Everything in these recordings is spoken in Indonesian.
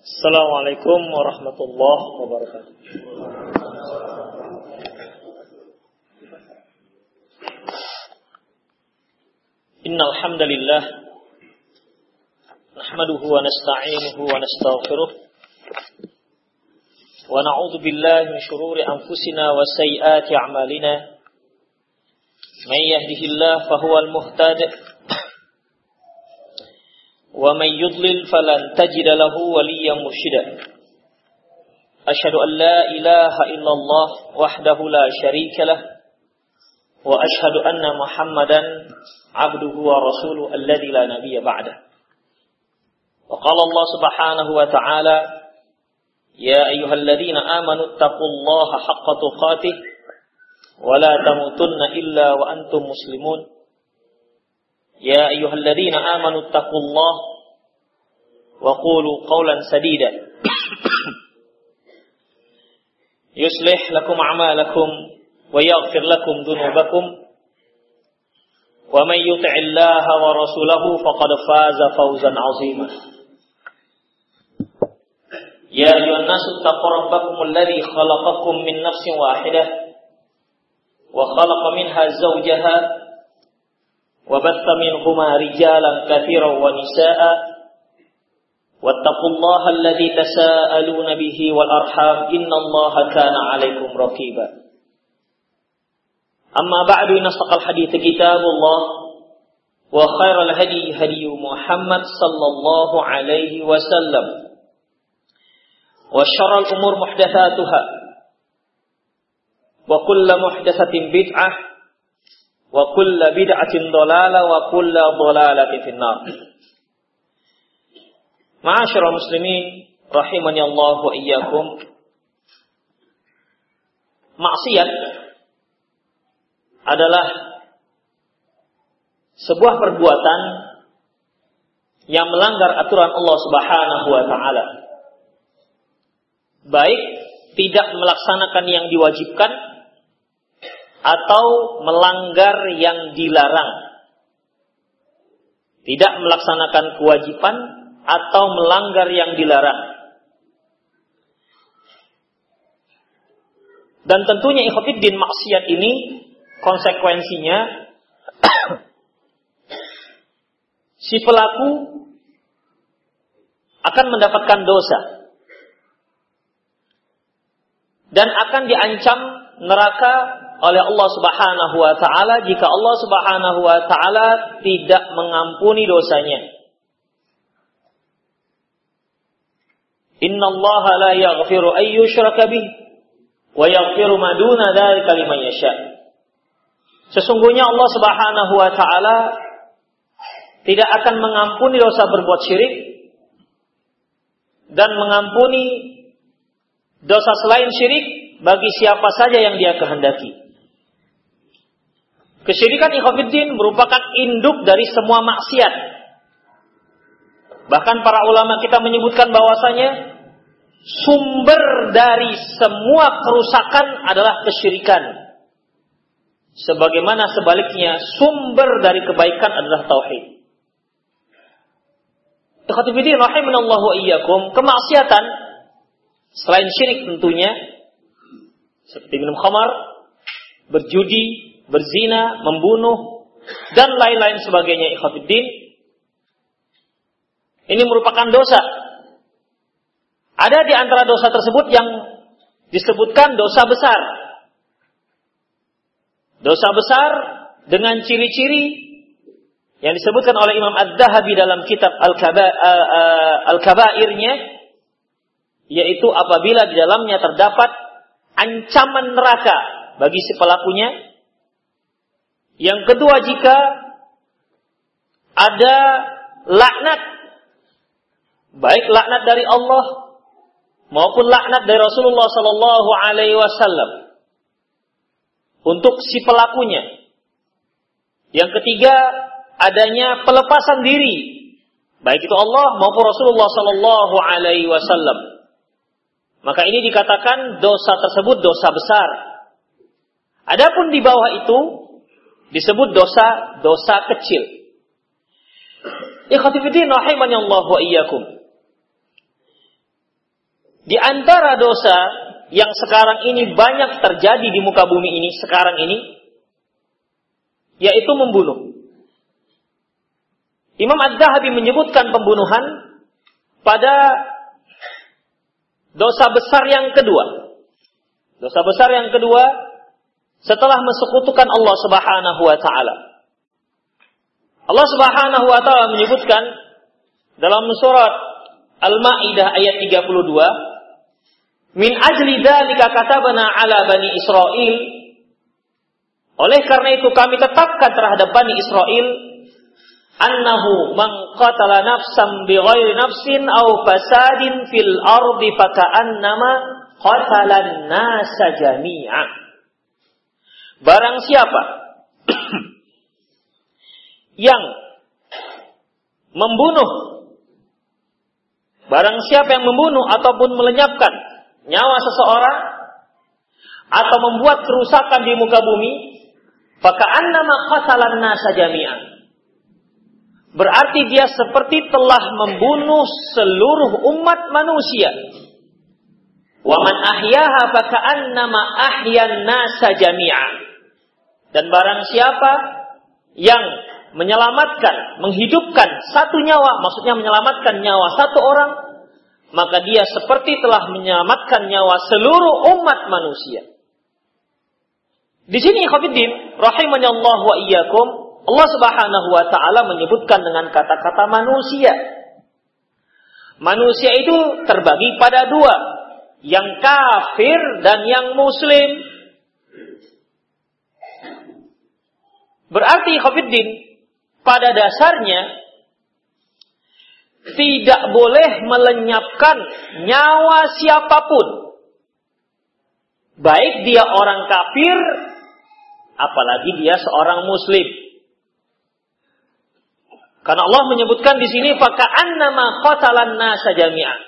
Assalamualaikum warahmatullahi wabarakatuh. Innal hamdalillah nahmaduhu wa nasta'inuhu wa nastaghfiruh wa na'udzu billahi min shururi anfusina wa sayyiati a'malina may yahdihillahu fahuwal muhtadi ومن يضلل فلن تجد له وليا مرشدا. أشهد أن لا إله إلا الله وحده لا شريك له وأشهد أن محمدا عبده ورسوله الذي لا نبي بعده. وقال الله سبحانه وتعالى يا أيها الذين آمنوا اتقوا الله حق تقاته ولا تموتن إلا وأنتم مسلمون. يا أيها الذين آمنوا اتقوا الله وقولوا قولا سديدا. يصلح لكم أعمالكم ويغفر لكم ذنوبكم. ومن يطع الله ورسوله فقد فاز فوزا عظيما. يا أيها الناس اتقوا ربكم الذي خلقكم من نفس واحدة وخلق منها زوجها وبث منهما رجالا كثيرا ونساء. واتقوا الله الذي تساءلون به والأرحام إن الله كان عليكم رقيبا أما بعد نصدق الحديث كتاب الله وخير الهدي هدي محمد صلى الله عليه وسلم وشر الأمور محدثاتها وكل محدثة بدعة kulla bid'atin dolalah wa kulla dolalatin finnar. Ma'asyiral muslimin rahimani Allah wa iyyakum. Maksiat adalah sebuah perbuatan yang melanggar aturan Allah Subhanahu wa taala. Baik tidak melaksanakan yang diwajibkan atau melanggar yang dilarang. Tidak melaksanakan kewajiban atau melanggar yang dilarang. Dan tentunya ikhwatiddin maksiat ini konsekuensinya si pelaku akan mendapatkan dosa dan akan diancam neraka oleh Allah Subhanahu wa taala jika Allah Subhanahu wa taala tidak mengampuni dosanya. Inna Allah la yaghfiru an yushraka bih wa yaghfiru ma duna dzalika liman. Sesungguhnya Allah Subhanahu wa taala tidak akan mengampuni dosa berbuat syirik dan mengampuni dosa selain syirik bagi siapa saja yang dia kehendaki. Kesyirikan ikhwafiddin merupakan induk dari semua maksiat. Bahkan para ulama kita menyebutkan bahwasanya sumber dari semua kerusakan adalah kesyirikan. Sebagaimana sebaliknya sumber dari kebaikan adalah tauhid. Kemaksiatan selain syirik tentunya seperti minum khamar, berjudi, berzina, membunuh, dan lain-lain sebagainya ikhwatiddin. Ini merupakan dosa. Ada di antara dosa tersebut yang disebutkan dosa besar. Dosa besar dengan ciri-ciri yang disebutkan oleh Imam Ad-Dahabi dalam kitab Al-Kabairnya yaitu apabila di dalamnya terdapat ancaman neraka bagi si pelakunya yang kedua jika ada laknat baik laknat dari Allah maupun laknat dari Rasulullah sallallahu alaihi wasallam untuk si pelakunya. Yang ketiga adanya pelepasan diri baik itu Allah maupun Rasulullah sallallahu alaihi wasallam. Maka ini dikatakan dosa tersebut dosa besar. Adapun di bawah itu disebut dosa-dosa kecil. Ikhwatifidin rahimani Allah wa iyyakum. Di antara dosa yang sekarang ini banyak terjadi di muka bumi ini sekarang ini yaitu membunuh. Imam Az-Zahabi menyebutkan pembunuhan pada dosa besar yang kedua. Dosa besar yang kedua setelah mensekutukan Allah Subhanahu wa taala. Allah Subhanahu wa taala menyebutkan dalam surat Al-Maidah ayat 32, "Min ajli dzalika katabna ala bani Israel" Oleh karena itu kami tetapkan terhadap Bani Israel annahu man qatala nafsan bighairi nafsin aw fasadin fil ardi faka'annama qatala nasa jami'a. Barang siapa yang membunuh barang siapa yang membunuh ataupun melenyapkan nyawa seseorang atau membuat kerusakan di muka bumi, faka'annama qatalan nasa jami'an Berarti dia seperti telah membunuh seluruh umat manusia. Wa man ahyaha faka'annama ahyan nasa jami'a. Dan barang siapa yang menyelamatkan, menghidupkan satu nyawa, maksudnya menyelamatkan nyawa satu orang, maka dia seperti telah menyelamatkan nyawa seluruh umat manusia. Di sini Khafiddin, rahimahnya Allah wa iyyakum, Allah Subhanahu wa taala menyebutkan dengan kata-kata manusia. Manusia itu terbagi pada dua, yang kafir dan yang muslim. Berarti Khafiddin pada dasarnya tidak boleh melenyapkan nyawa siapa pun. Baik dia orang kafir, apalagi dia seorang muslim. Karena Allah menyebutkan di sini faka annama qatalan nasa jami'an.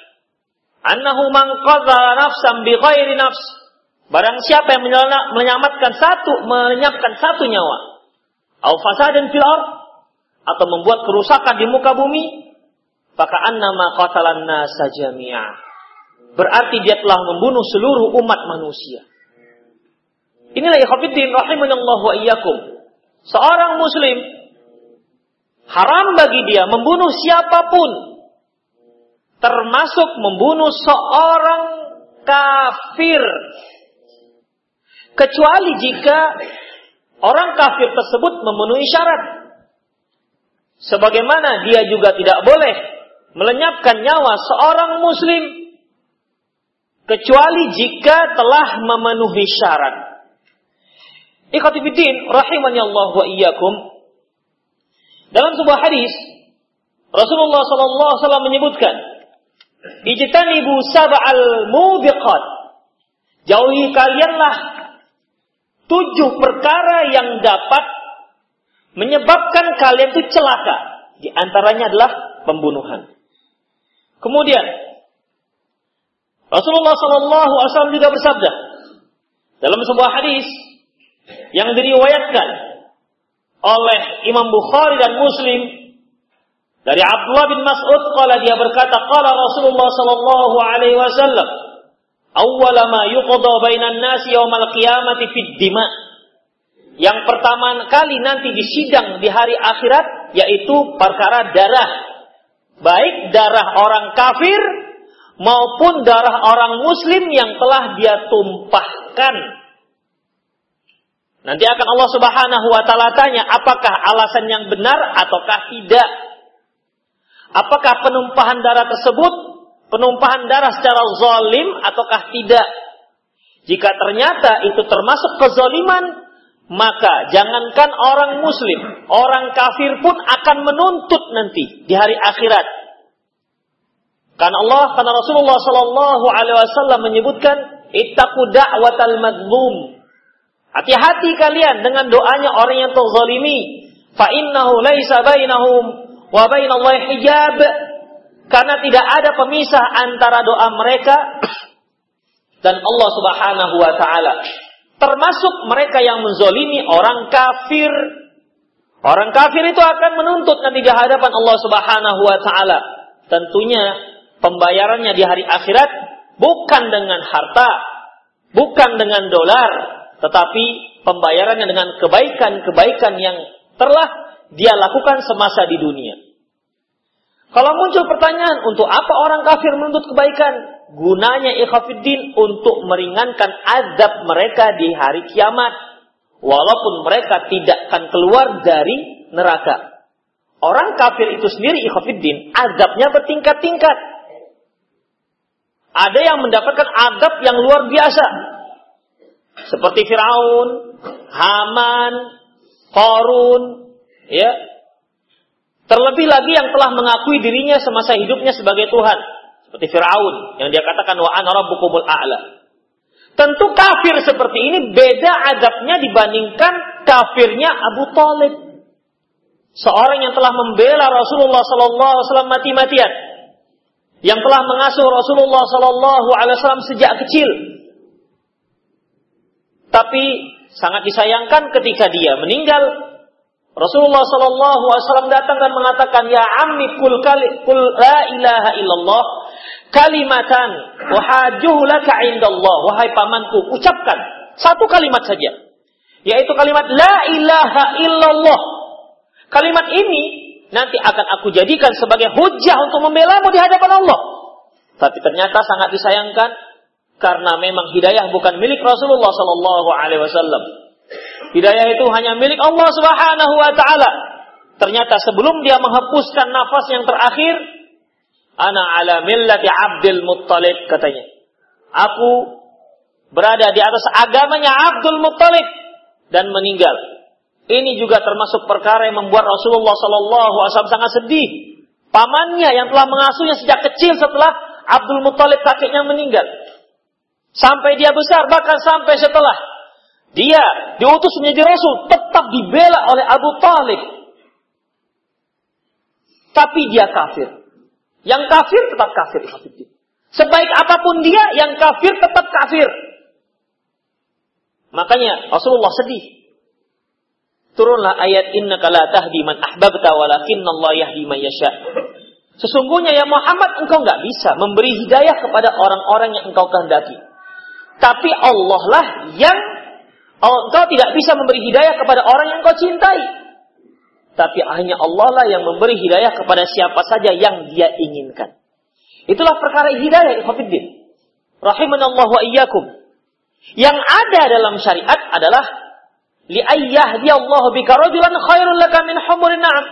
Annahu man qatala nafsan bi ghairi nafs. Barang siapa yang menyelamatkan satu, menyelamatkan satu nyawa. Au fasadin fil ard atau membuat kerusakan di muka bumi, faka annama qatalan nasa jami'a. Berarti dia telah membunuh seluruh umat manusia. Inilah ikhwatiddin rahimanallahu wa iyyakum. Seorang muslim Haram bagi dia membunuh siapa pun. Termasuk membunuh seorang kafir. Kecuali jika orang kafir tersebut memenuhi syarat. Sebagaimana dia juga tidak boleh melenyapkan nyawa seorang muslim. Kecuali jika telah memenuhi syarat. Ikhwatifiddin rahimani Allah wa iyyakum. Dalam sebuah hadis, Rasulullah SAW menyebutkan, Ijtanibu sab'al mubiqat. Jauhi kalianlah tujuh perkara yang dapat menyebabkan kalian itu celaka. Di antaranya adalah pembunuhan. Kemudian Rasulullah SAW juga bersabda dalam sebuah hadis yang diriwayatkan oleh Imam Bukhari dan Muslim dari Abdullah bin Mas'ud kala dia berkata qala Rasulullah sallallahu alaihi wasallam awwal ma yuqda bainan nasi yaumal qiyamati fid dima. Yang pertama kali nanti disidang di hari akhirat yaitu perkara darah baik darah orang kafir maupun darah orang muslim yang telah dia tumpahkan Nanti akan Allah Subhanahu wa taala tanya apakah alasan yang benar ataukah tidak. Apakah penumpahan darah tersebut penumpahan darah secara zalim ataukah tidak? Jika ternyata itu termasuk kezaliman, maka jangankan orang muslim, orang kafir pun akan menuntut nanti di hari akhirat. Karena Allah, karena Rasulullah Shallallahu Alaihi Wasallam menyebutkan, ittaqu da'watal madlum Hati-hati kalian dengan doanya orang yang terzalimi. Fa innahu laisa bainahum wa bainallahi hijab. Karena tidak ada pemisah antara doa mereka dan Allah Subhanahu wa taala. Termasuk mereka yang menzolimi orang kafir. Orang kafir itu akan menuntut nanti di hadapan Allah Subhanahu wa taala. Tentunya pembayarannya di hari akhirat Bukan dengan harta, bukan dengan dolar, tetapi pembayarannya dengan kebaikan-kebaikan yang telah dia lakukan semasa di dunia. Kalau muncul pertanyaan, untuk apa orang kafir menuntut kebaikan? Gunanya ikhafiddin untuk meringankan azab mereka di hari kiamat. Walaupun mereka tidak akan keluar dari neraka. Orang kafir itu sendiri ikhafiddin, azabnya bertingkat-tingkat. Ada yang mendapatkan azab yang luar biasa. Seperti Firaun, Haman, Korun, ya. Terlebih lagi yang telah mengakui dirinya semasa hidupnya sebagai Tuhan, seperti Firaun yang dia katakan wa ana rabbukumul a'la. Tentu kafir seperti ini beda adabnya dibandingkan kafirnya Abu Talib. Seorang yang telah membela Rasulullah Wasallam mati-matian, yang telah mengasuh Rasulullah Sallallahu sejak kecil. Tapi sangat disayangkan ketika dia meninggal Rasulullah Shallallahu Alaihi Wasallam datang dan mengatakan, Ya ammi kul kul la ilaha illallah kalimatan wahajuh laka indallah. Wahai pamanku ucapkan satu kalimat saja yaitu kalimat la ilaha illallah. Kalimat ini nanti akan aku jadikan sebagai hujah untuk membelamu di hadapan Allah. Tapi ternyata sangat disayangkan karena memang hidayah bukan milik Rasulullah Shallallahu Alaihi Wasallam. Hidayah itu hanya milik Allah Subhanahu wa taala. Ternyata sebelum dia menghapuskan nafas yang terakhir, ana ala millati Abdul Muttalib katanya. Aku berada di atas agamanya Abdul Muttalib dan meninggal. Ini juga termasuk perkara yang membuat Rasulullah Shallallahu Alaihi Wasallam sangat sedih. Pamannya yang telah mengasuhnya sejak kecil setelah Abdul Muttalib kakeknya meninggal. Sampai dia besar, bahkan sampai setelah dia diutus menjadi rasul tetap dibela oleh Abu Talib. Tapi dia kafir. Yang kafir tetap kafir. Sebaik apa pun dia, yang kafir tetap kafir. Makanya Rasulullah sedih. Turunlah ayat inna la tahdi man ahbabta walakinna Allah yahdi man yasha. Sesungguhnya ya Muhammad engkau nggak bisa memberi hidayah kepada orang-orang yang engkau kehendaki. Tapi Allah lah yang engkau tidak bisa memberi hidayah kepada orang yang kau cintai. Tapi hanya Allah lah yang memberi hidayah kepada siapa saja yang dia inginkan. Itulah perkara hidayah, ikhwafiddin. Rahimanallah wa iyyakum. Yang ada dalam syariat adalah li'ayyah dia Allah bika rajulan khairul laka min humurin na'am.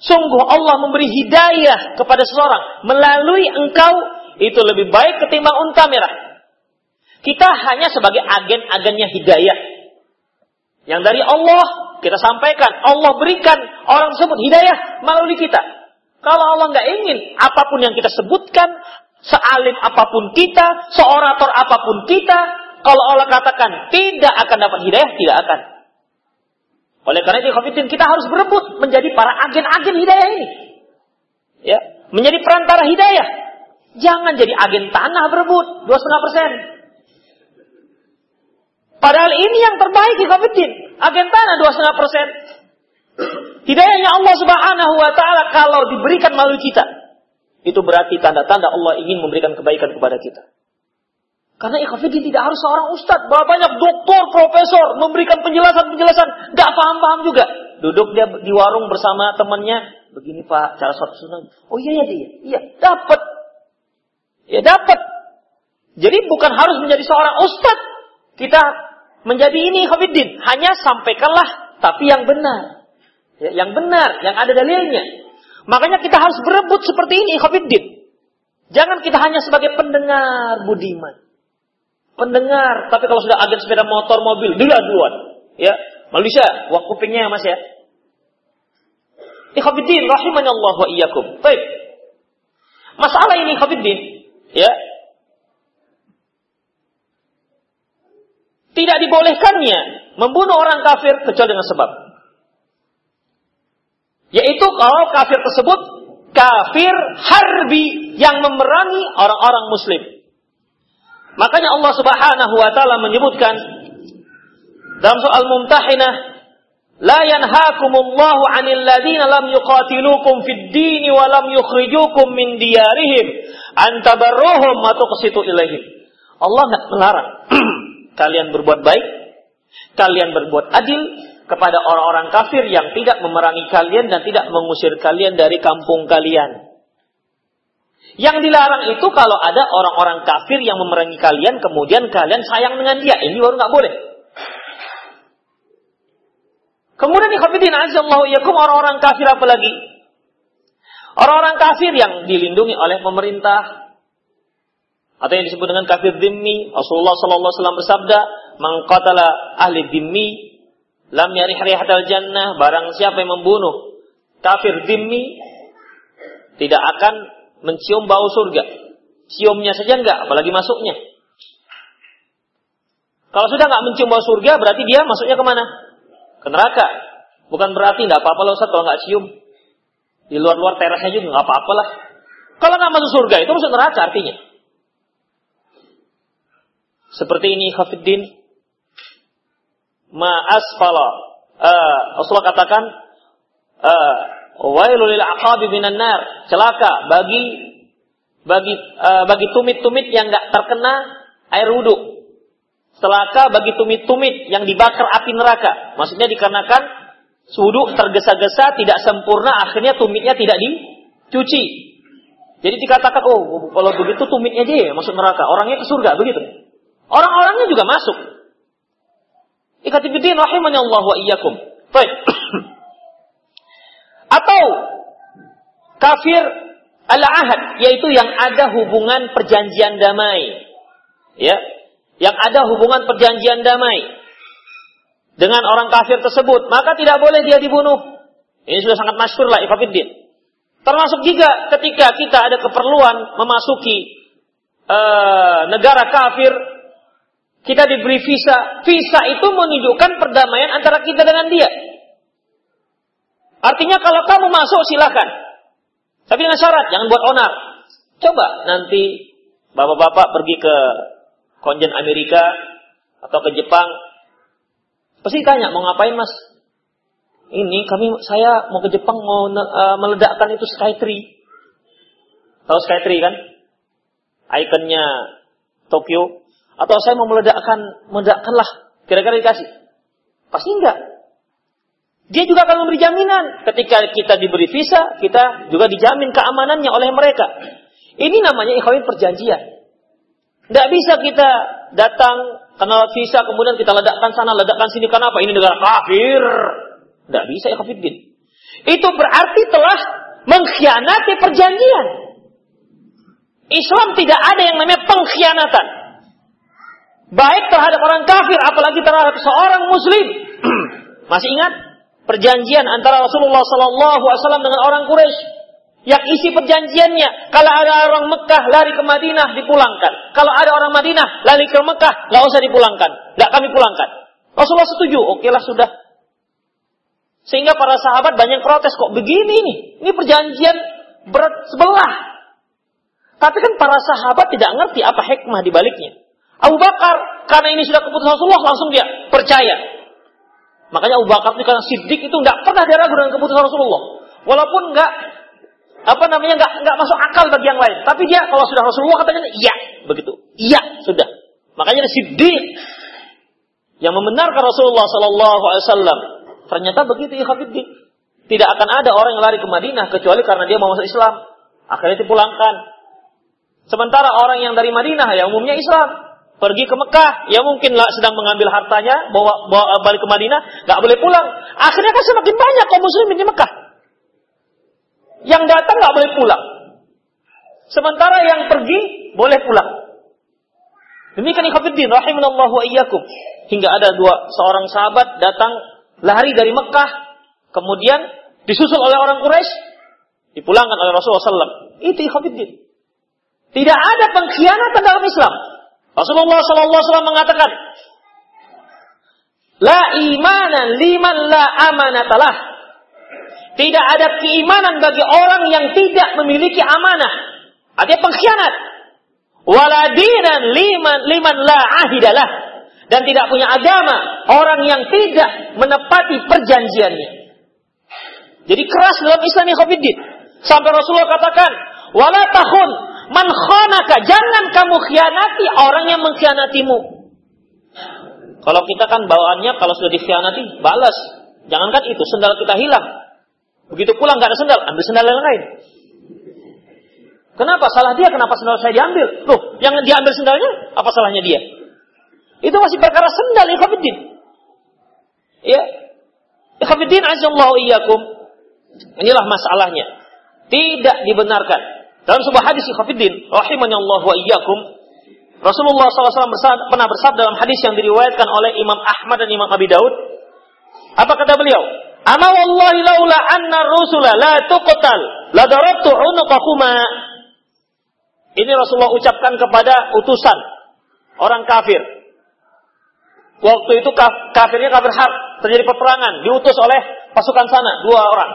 Sungguh Allah memberi hidayah kepada seseorang melalui engkau itu lebih baik ketimbang unta merah. Kita hanya sebagai agen-agennya hidayah. Yang dari Allah kita sampaikan, Allah berikan orang tersebut hidayah melalui kita. Kalau Allah nggak ingin apa pun yang kita sebutkan, sealim apa pun kita, seorator apa pun kita, kalau Allah katakan tidak akan dapat hidayah, tidak akan. Oleh karena itu, kita harus berebut menjadi para agen-agen hidayah ini. Ya, menjadi perantara hidayah. Jangan jadi agen tanah berebut, dua setengah persen. Padahal ini yang terbaik di Tanah setengah persen. Hidayahnya Allah Subhanahu wa taala kalau diberikan melalui kita. Itu berarti tanda-tanda Allah ingin memberikan kebaikan kepada kita. Karena ikhafidin tidak harus seorang ustadz. Banyak doktor, profesor memberikan penjelasan-penjelasan. Gak paham-paham juga. Duduk dia di warung bersama temannya. Begini pak, cara sholat sunnah. Oh iya, iya, iya. Iya, dapat. Ya dapat. Jadi bukan harus menjadi seorang ustadz. Kita menjadi ini Khafiddin. Hanya sampaikanlah tapi yang benar. Ya, yang benar, yang ada dalilnya. Makanya kita harus berebut seperti ini Khafiddin. Jangan kita hanya sebagai pendengar budiman. Pendengar, tapi kalau sudah agen sepeda motor, mobil, duluan duluan. Ya, Malaysia, wah kupingnya mas ya. Ikhwafiddin, Allah wa iyyakum. Baik. Masalah ini Khafiddin, ya, Tidak dibolehkannya membunuh orang kafir kecuali dengan sebab. Yaitu kalau kafir tersebut kafir harbi yang memerangi orang-orang muslim. Makanya Allah Subhanahu wa taala menyebutkan dalam soal mumtahinah la yanhaakumullahu 'anil ladzina lam yuqatilukum fid din wa lam yukhrijukum min diyarihim antabarruhum atau ke situ ilaihim. Allah nggak melarang kalian berbuat baik, kalian berbuat adil kepada orang-orang kafir yang tidak memerangi kalian dan tidak mengusir kalian dari kampung kalian. Yang dilarang itu kalau ada orang-orang kafir yang memerangi kalian, kemudian kalian sayang dengan dia. Ini baru nggak boleh. Kemudian ikhwatiddin azallahu yakum orang-orang kafir apalagi? Orang-orang kafir yang dilindungi oleh pemerintah atau yang disebut dengan kafir dhimmi. Rasulullah sallallahu alaihi wasallam bersabda, "Man qatala ahli dhimmi lam yarih rihatal jannah." Barang siapa yang membunuh kafir dhimmi tidak akan mencium bau surga. Ciumnya saja enggak, apalagi masuknya. Kalau sudah nggak mencium bau surga, berarti dia masuknya ke mana? ke neraka. Bukan berarti tidak apa-apa loh Ustaz kalau nggak cium. Di luar-luar terasnya juga nggak apa-apa lah. Kalau nggak masuk surga itu masuk neraka artinya. Seperti ini Khafiddin. Ma asfala. Uh, Rasulullah katakan. Uh, Wailul lil aqabi minan nar. Celaka bagi bagi uh, bagi tumit-tumit yang nggak terkena air wudhu celaka bagi tumit-tumit yang dibakar api neraka. Maksudnya dikarenakan suduk tergesa-gesa, tidak sempurna, akhirnya tumitnya tidak dicuci. Jadi dikatakan, oh kalau begitu tumitnya aja ya masuk neraka. Orangnya ke surga, begitu. Orang-orangnya juga masuk. Ikatibidin rahimahnya Allah wa iyyakum. Baik. Atau kafir al-ahad, yaitu yang ada hubungan perjanjian damai. Ya, yang ada hubungan perjanjian damai dengan orang kafir tersebut, maka tidak boleh dia dibunuh. Ini sudah sangat masyhur lah ifafiddin. Termasuk juga ketika kita ada keperluan memasuki uh, negara kafir, kita diberi visa. Visa itu menunjukkan perdamaian antara kita dengan dia. Artinya kalau kamu masuk silakan. Tapi dengan syarat jangan buat onar. Coba nanti bapak-bapak pergi ke konjen Amerika atau ke Jepang, pasti tanya mau ngapain mas? Ini kami saya mau ke Jepang mau uh, meledakkan itu Skytree. Tahu Skytree kan? Ikonnya Tokyo. Atau saya mau meledakkan, meledakkan lah. Kira-kira dikasih. Pasti enggak. Dia juga akan memberi jaminan. Ketika kita diberi visa, kita juga dijamin keamanannya oleh mereka. Ini namanya ikhwan perjanjian. Tidak bisa kita datang kenal visa kemudian kita ledakkan sana, ledakkan sini. Kenapa? Ini negara kafir. Tidak bisa kafirin. Itu berarti telah mengkhianati perjanjian. Islam tidak ada yang namanya pengkhianatan. Baik terhadap orang kafir, apalagi terhadap seorang muslim. Masih ingat perjanjian antara Rasulullah SAW dengan orang Quraisy? yang isi perjanjiannya. Kalau ada orang Mekah lari ke Madinah dipulangkan. Kalau ada orang Madinah lari ke Mekah nggak usah dipulangkan, nggak kami pulangkan. Rasulullah setuju, oke lah sudah. Sehingga para sahabat banyak protes kok begini nih, ini perjanjian berat sebelah. Tapi kan para sahabat tidak ngerti apa hikmah di baliknya. Abu Bakar karena ini sudah keputusan Rasulullah langsung dia percaya. Makanya Abu Bakar itu karena sidik itu nggak pernah dia ragu dengan keputusan Rasulullah. Walaupun nggak apa namanya nggak nggak masuk akal bagi yang lain. Tapi dia kalau sudah Rasulullah katanya iya begitu, iya sudah. Makanya Siddiq yang membenarkan Rasulullah Sallallahu Alaihi Wasallam ternyata begitu ya Khabibdi. Tidak akan ada orang yang lari ke Madinah kecuali karena dia mau masuk Islam. Akhirnya dipulangkan. Sementara orang yang dari Madinah yang umumnya Islam pergi ke Mekah, ya mungkin lah sedang mengambil hartanya, bawa, bawa balik ke Madinah, nggak boleh pulang. Akhirnya kan semakin banyak kaum muslimin di Mekah. Yang datang nggak boleh pulang. Sementara yang pergi boleh pulang. Demikian ikhwatiddin rahimanallahu wa iyyakum. Hingga ada dua seorang sahabat datang lari dari Mekah, kemudian disusul oleh orang Quraisy, dipulangkan oleh Rasulullah SAW. Itu ikhwatiddin. Tidak ada pengkhianatan dalam Islam. Rasulullah SAW mengatakan, La imanan liman la amanatalah. Tidak ada keimanan bagi orang yang tidak memiliki amanah. Artinya pengkhianat. Waladinan liman liman la ahidalah. Dan tidak punya agama. Orang yang tidak menepati perjanjiannya. Jadi keras dalam Islam Khofiddin. Sampai Rasulullah katakan, Wala tahun man khonaka, jangan kamu khianati orang yang mengkhianatimu. Kalau kita kan bawaannya kalau sudah dikhianati, balas. Jangankan itu, sendal kita hilang. Begitu pulang nggak ada sendal, ambil sendal yang lain. Kenapa? Salah dia, kenapa sendal saya diambil? Loh, yang diambil sendalnya, apa salahnya dia? Itu masih perkara sendal, ikhwafiddin. Ya. Ikhwafiddin azallahu iyyakum. Inilah masalahnya. Tidak dibenarkan. Dalam sebuah hadis ikhwafiddin, rahimani Allah wa iyyakum, Rasulullah SAW pernah bersabda dalam hadis yang diriwayatkan oleh Imam Ahmad dan Imam Abi Daud. Apa kata beliau? Ama wallahi laula anna rusula la tuqtal la darabtu unuqakuma. Ini Rasulullah ucapkan kepada utusan orang kafir. Waktu itu kafirnya kafir hak, terjadi peperangan, diutus oleh pasukan sana dua orang.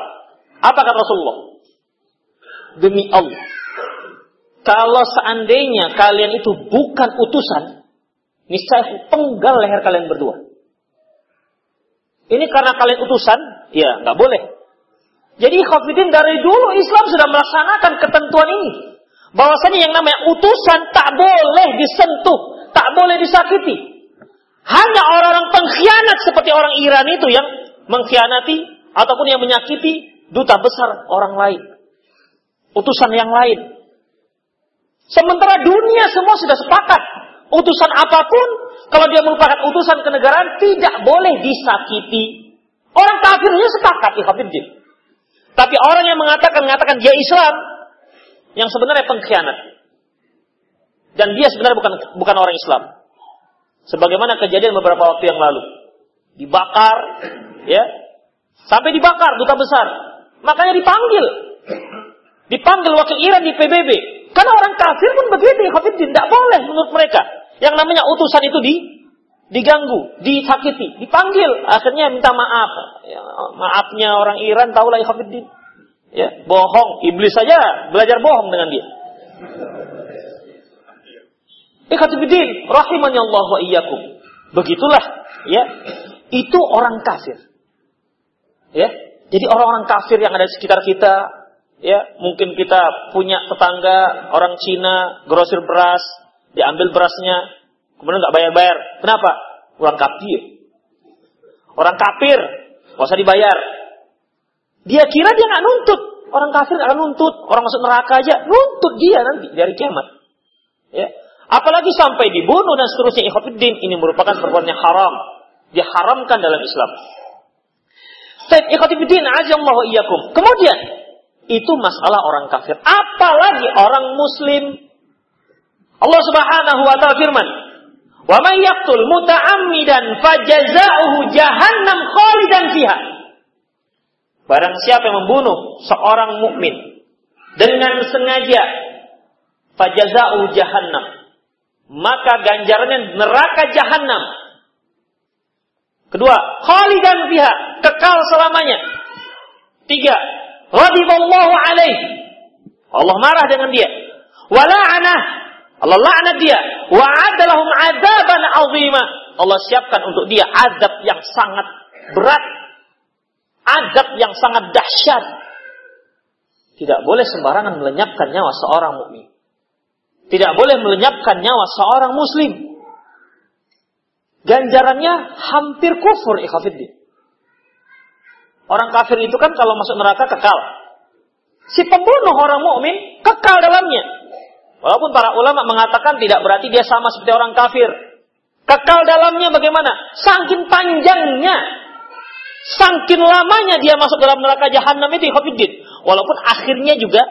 Apa kata Rasulullah? Demi Allah, kalau seandainya kalian itu bukan utusan, niscaya penggal leher kalian berdua. Ini karena kalian utusan, ya nggak boleh. Jadi Khafidin dari dulu Islam sudah melaksanakan ketentuan ini. Bahwasanya yang namanya utusan tak boleh disentuh, tak boleh disakiti. Hanya orang-orang pengkhianat seperti orang Iran itu yang mengkhianati ataupun yang menyakiti duta besar orang lain. Utusan yang lain. Sementara dunia semua sudah sepakat. Utusan apa pun, kalau dia merupakan utusan kenegaraan, tidak boleh disakiti. Orang kafirnya sepakat, ya Habibin. Tapi orang yang mengatakan mengatakan dia Islam, yang sebenarnya pengkhianat. Dan dia sebenarnya bukan bukan orang Islam. Sebagaimana kejadian beberapa waktu yang lalu. Dibakar, ya. Sampai dibakar duta besar. Makanya dipanggil. Dipanggil wakil Iran di PBB. Karena orang kafir pun begitu, ya tidak boleh menurut mereka. Yang namanya utusan itu di diganggu, disakiti, dipanggil, akhirnya minta maaf. Ya, maafnya orang Iran tahulah ikhwatiddin. Ya, bohong, iblis saja belajar bohong dengan dia. Ikhwatiddin, rahimanya Allah wa iyyakum. Begitulah, ya. Itu orang kafir. Ya. Jadi orang-orang kafir yang ada di sekitar kita, ya mungkin kita punya tetangga orang Cina grosir beras diambil berasnya kemudian nggak bayar-bayar. Kenapa? Orang kafir. Orang kafir nggak usah dibayar. Dia kira dia nggak nuntut. Orang kafir nggak nuntut. Orang masuk neraka aja nuntut dia nanti dari kiamat. Ya. Apalagi sampai dibunuh dan seterusnya ikhwatiddin ini merupakan perbuatan yang haram. Diharamkan dalam Islam. Said ikhwatiddin ajallahu iyyakum. Kemudian itu masalah orang kafir. Apalagi orang muslim. Allah Subhanahu wa taala firman, "Wa may yaqtul muta'ammidan fajaza'uhu jahannam khalidan fiha." Barang siapa yang membunuh seorang mukmin dengan sengaja fajaza'u jahannam, maka ganjarannya neraka jahannam. Kedua, khalidan fiha, kekal selamanya. Tiga, Ghadiballahu alaih. Allah marah dengan dia. Wala'anah. Allah laknat dia. Wa'adalahum adaban azima. Allah siapkan untuk dia adab yang sangat berat. Adab yang sangat dahsyat. Tidak boleh sembarangan melenyapkan nyawa seorang mukmin. Tidak boleh melenyapkan nyawa seorang muslim. Ganjarannya hampir kufur ikhafidin. Orang kafir itu kan kalau masuk neraka kekal. Si pembunuh orang mukmin kekal dalamnya. Walaupun para ulama mengatakan tidak berarti dia sama seperti orang kafir. Kekal dalamnya bagaimana? Sangkin panjangnya, sangkin lamanya dia masuk dalam neraka jahanam itu Khofiddin. Walaupun akhirnya juga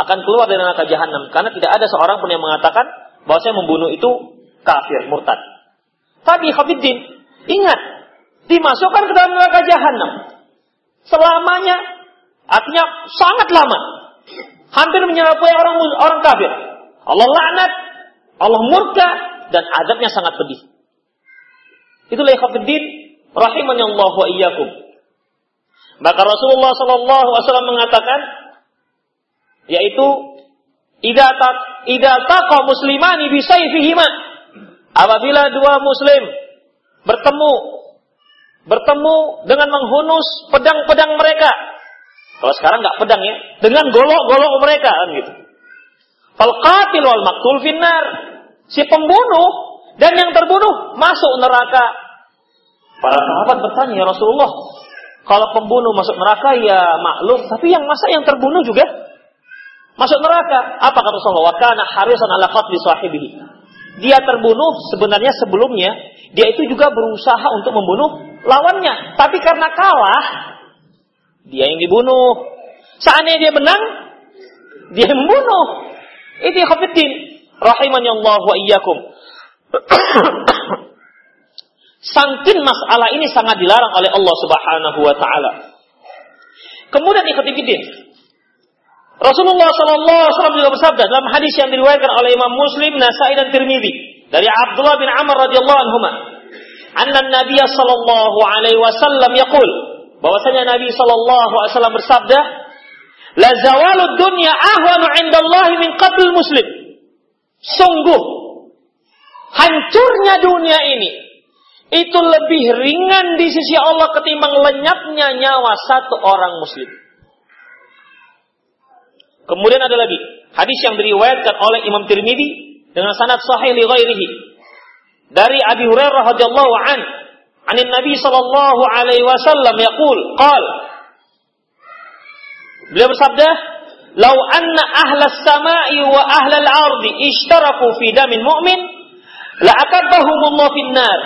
akan keluar dari neraka jahanam karena tidak ada seorang pun yang mengatakan bahwa saya membunuh itu kafir, murtad. Tapi Khofiddin, ingat, dimasukkan ke dalam neraka jahanam selamanya. Artinya sangat lama. Hampir menyerupai orang orang kafir. Allah laknat. Allah murka. Dan adabnya sangat pedih. Itulah ikhwatiddin rahimani Allah wa iyyakum. Maka Rasulullah wasallam mengatakan yaitu idza tak idza taqa muslimani bi apabila dua muslim bertemu bertemu dengan menghunus pedang-pedang mereka. Kalau sekarang nggak pedang ya, dengan golok-golok mereka kan gitu. Fal qatil wal maktul finnar. Si pembunuh dan yang terbunuh masuk neraka. Para sahabat bertanya, ya Rasulullah, kalau pembunuh masuk neraka ya maklum, tapi yang masa yang terbunuh juga masuk neraka. Apa kata Rasulullah? Wa kana harisan ala qatli sahibihi. Dia terbunuh sebenarnya sebelumnya dia itu juga berusaha untuk membunuh lawannya, tapi karena kalah dia yang dibunuh. Seandainya dia menang, dia yang membunuh. Itu khafiddin. Rahimani Allah wa iyyakum. Sangkin masalah ini sangat dilarang oleh Allah Subhanahu wa taala. Kemudian ikhtifidin. Rasulullah sallallahu alaihi wasallam juga bersabda dalam hadis yang diriwayatkan oleh Imam Muslim, Nasai dan Tirmidzi dari Abdullah bin Amr radhiyallahu anhu, "Anna Nabi sallallahu alaihi wasallam yaqul" bahwasanya Nabi sallallahu alaihi wasallam bersabda, "La zawalud dunya ahwanu 'indallahi min qatl muslim." Sungguh hancurnya dunia ini itu lebih ringan di sisi Allah ketimbang lenyapnya nyawa satu orang muslim. Kemudian ada lagi hadis yang diriwayatkan oleh Imam Tirmidzi dengan sanad sahih li ghairihi dari Abi Hurairah radhiyallahu an anin Nabi sallallahu alaihi wasallam yaqul qal Beliau bersabda Lau anna ahlas samai wa ahlal ardi ishtaraku fi damin mu'min la la'akabahumullah finnar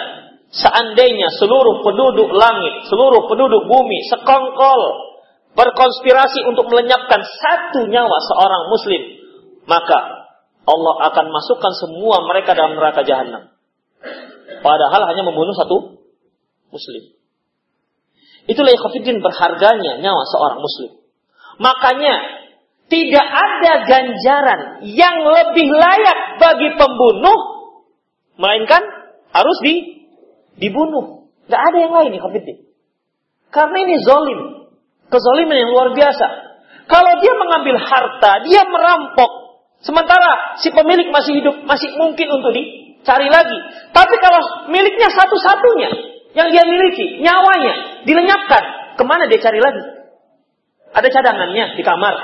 Seandainya seluruh penduduk langit, seluruh penduduk bumi sekongkol berkonspirasi untuk melenyapkan satu nyawa seorang muslim, maka Allah akan masukkan semua mereka dalam neraka jahanam. Padahal hanya membunuh satu muslim. Itulah ikhafidin berharganya nyawa seorang muslim. Makanya tidak ada ganjaran yang lebih layak bagi pembunuh melainkan harus di dibunuh. Gak ada yang lain ikhafidin. Karena ini zolim. Kezoliman yang luar biasa. Kalau dia mengambil harta, dia merampok. Sementara si pemilik masih hidup, masih mungkin untuk dicari lagi. Tapi kalau miliknya satu-satunya yang dia miliki, nyawanya dilenyapkan, ke mana dia cari lagi? Ada cadangannya di kamar.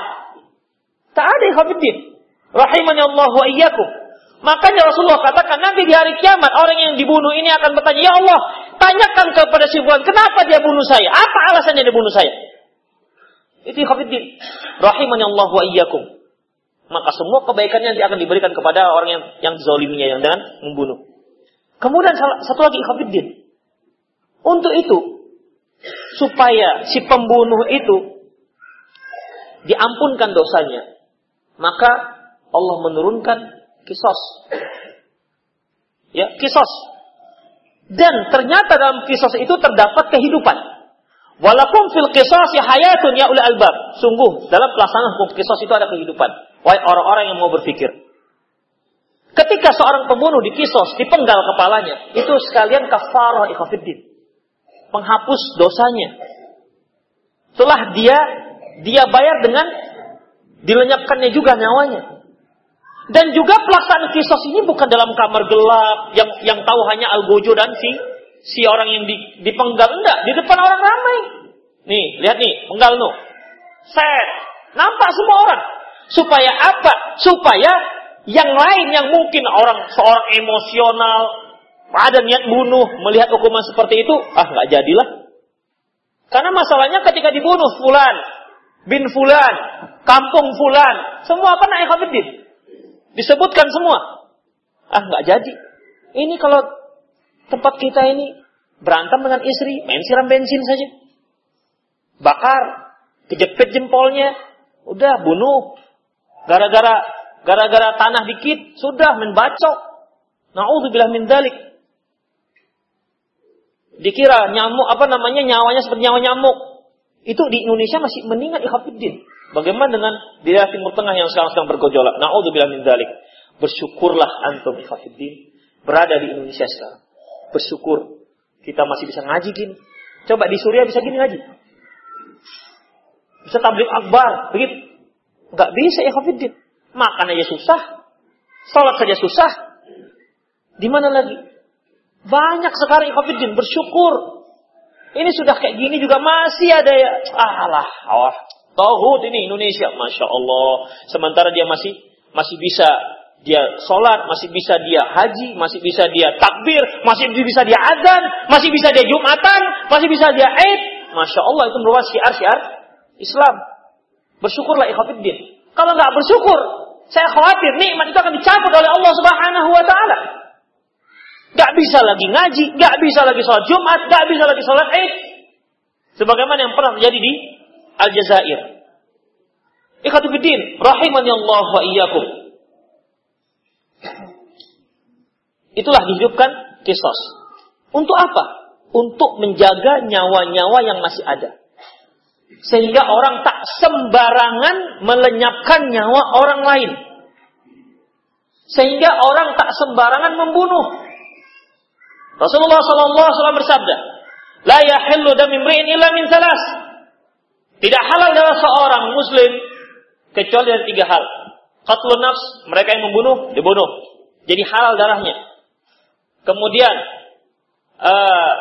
Tak ada ikhafidin. Rahimani Allah wa iyyakum. Makanya Rasulullah katakan nanti di hari kiamat orang yang dibunuh ini akan bertanya, "Ya Allah, tanyakan kepada si fulan, kenapa dia bunuh saya? Apa alasannya dia bunuh saya?" Itu khafiddin. Rahimani Allah wa iyyakum. Maka semua kebaikan yang akan diberikan kepada orang yang yang zalimnya yang dengan membunuh. Kemudian satu lagi khafiddin. Untuk itu supaya si pembunuh itu diampunkan dosanya, maka Allah menurunkan Kisos. Ya, kisos. Dan ternyata dalam kisos itu terdapat kehidupan. Walaupun fil kisos ya hayatun ya ul albab. Sungguh dalam pelaksanaan hukum kisos itu ada kehidupan. Wahai orang-orang yang mau berpikir. Ketika seorang pembunuh di kisos, dipenggal kepalanya, itu sekalian kafarah ikhafiddin. Penghapus dosanya. Setelah dia dia bayar dengan dilenyapkannya juga nyawanya. Dan juga pelaksanaan kisos ini bukan dalam kamar gelap yang yang tahu hanya algojo dan si si orang yang di, dipenggal enggak di depan orang ramai. Nih, lihat nih, penggal no. Set, nampak semua orang. Supaya apa? Supaya yang lain yang mungkin orang seorang emosional ada niat bunuh melihat hukuman seperti itu, ah nggak jadilah. Karena masalahnya ketika dibunuh fulan bin fulan, kampung fulan, semua apa naik habibin. Disebutkan semua. Ah, nggak jadi. Ini kalau tempat kita ini berantem dengan istri, main siram bensin saja. Bakar, kejepit jempolnya, udah bunuh. Gara-gara gara-gara tanah dikit, sudah main bacok. Nauzubillah min dalik. Dikira nyamuk apa namanya nyawanya seperti nyawa nyamuk. Itu di Indonesia masih meninggal ikhafidin. Bagaimana dengan di Timur Tengah yang sekarang sedang bergejolak? Nauzubillah min dzalik. Bersyukurlah antum ikhwatiddin berada di Indonesia sekarang. Bersyukur kita masih bisa ngaji gini. Coba di Suriah bisa gini ngaji. Bisa tablik akbar, begitu. Enggak bisa ya Khafiddin. Makan aja susah. Salat saja susah. Di mana lagi? Banyak sekarang Khafiddin bersyukur. Ini sudah kayak gini juga masih ada ya. Alah, awah. Tauhud ini Indonesia, masya Allah. Sementara dia masih masih bisa dia sholat, masih bisa dia haji, masih bisa dia takbir, masih bisa dia azan, masih bisa dia jumatan, masih bisa dia aid. Masya Allah itu merupakan syiar-syiar Islam. Bersyukurlah ikhwafiddin. Kalau nggak bersyukur, saya khawatir nikmat itu akan dicabut oleh Allah Subhanahu wa taala. Gak bisa lagi ngaji, gak bisa lagi sholat Jumat, gak bisa lagi sholat Eid. Sebagaimana yang pernah terjadi di Aljazair. Ikhwatifiddin, rahimani Allah wa iyyakum. Itulah dihidupkan kisos. Untuk apa? Untuk menjaga nyawa-nyawa yang masih ada. Sehingga orang tak sembarangan melenyapkan nyawa orang lain. Sehingga orang tak sembarangan membunuh. Rasulullah SAW bersabda, La yahillu dam imri'in illa min salas. Tidak halal dalam seorang muslim kecuali dari tiga hal. Qatlun nafs, mereka yang membunuh, dibunuh. Jadi halal darahnya. Kemudian uh,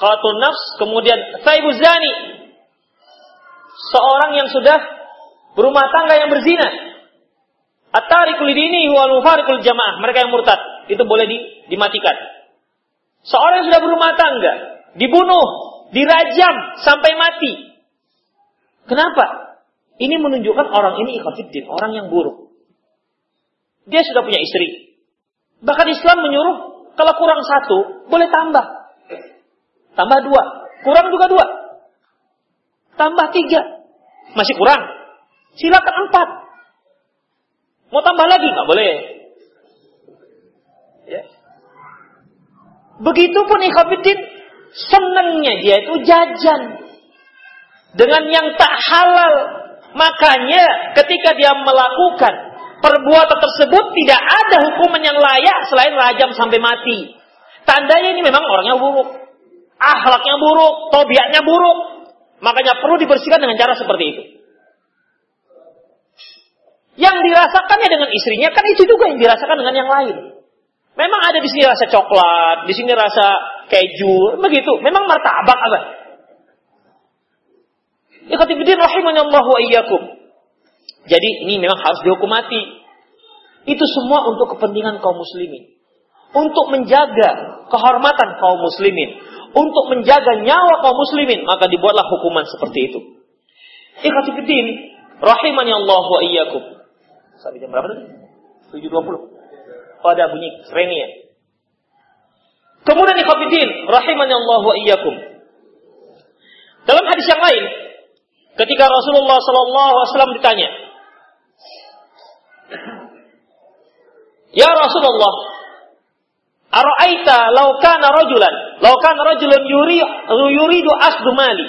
qatlun nafs, kemudian saibuz zani. Seorang yang sudah berumah tangga yang berzina. At-tarikul dini wal mufarikul jamaah, mereka yang murtad, itu boleh di, dimatikan. Seorang yang sudah berumah tangga, dibunuh, dirajam sampai mati. Kenapa? Ini menunjukkan orang ini ikhafidin, orang yang buruk. Dia sudah punya istri. Bahkan Islam menyuruh kalau kurang satu, boleh tambah. Tambah dua. Kurang juga dua. Tambah tiga. Masih kurang. Silakan empat. Mau tambah lagi? Nggak boleh. Ya. Begitupun ikhafidin, senangnya dia itu jajan. Dengan yang tak halal. Makanya ketika dia melakukan perbuatan tersebut tidak ada hukuman yang layak selain rajam sampai mati. Tandanya ini memang orangnya buruk akhlaknya buruk, tobiatnya buruk. Makanya perlu dibersihkan dengan cara seperti itu. Yang dirasakannya dengan istrinya kan itu juga yang dirasakan dengan yang lain. Memang ada di sini rasa coklat, di sini rasa keju, begitu. Memang martabak apa? Ikhwatifiddin rahimahullah wa iyyakum. Jadi ini memang harus dihukum mati. Itu semua untuk kepentingan kaum muslimin. Untuk menjaga kehormatan kaum muslimin untuk menjaga nyawa kaum muslimin, maka dibuatlah hukuman seperti itu. Ikhwatifiddin, rahimani Allah wa iyyakum. Sampai jam berapa tadi? 7.20. Oh, ada bunyi reni ya. Kemudian ikhwatifiddin, rahimani Allah wa iyyakum. Dalam hadis yang lain, ketika Rasulullah sallallahu alaihi wasallam ditanya, Ya Rasulullah, Ara'aita law kana rajulan, law kana rajulun yuri yuridu asdu mali.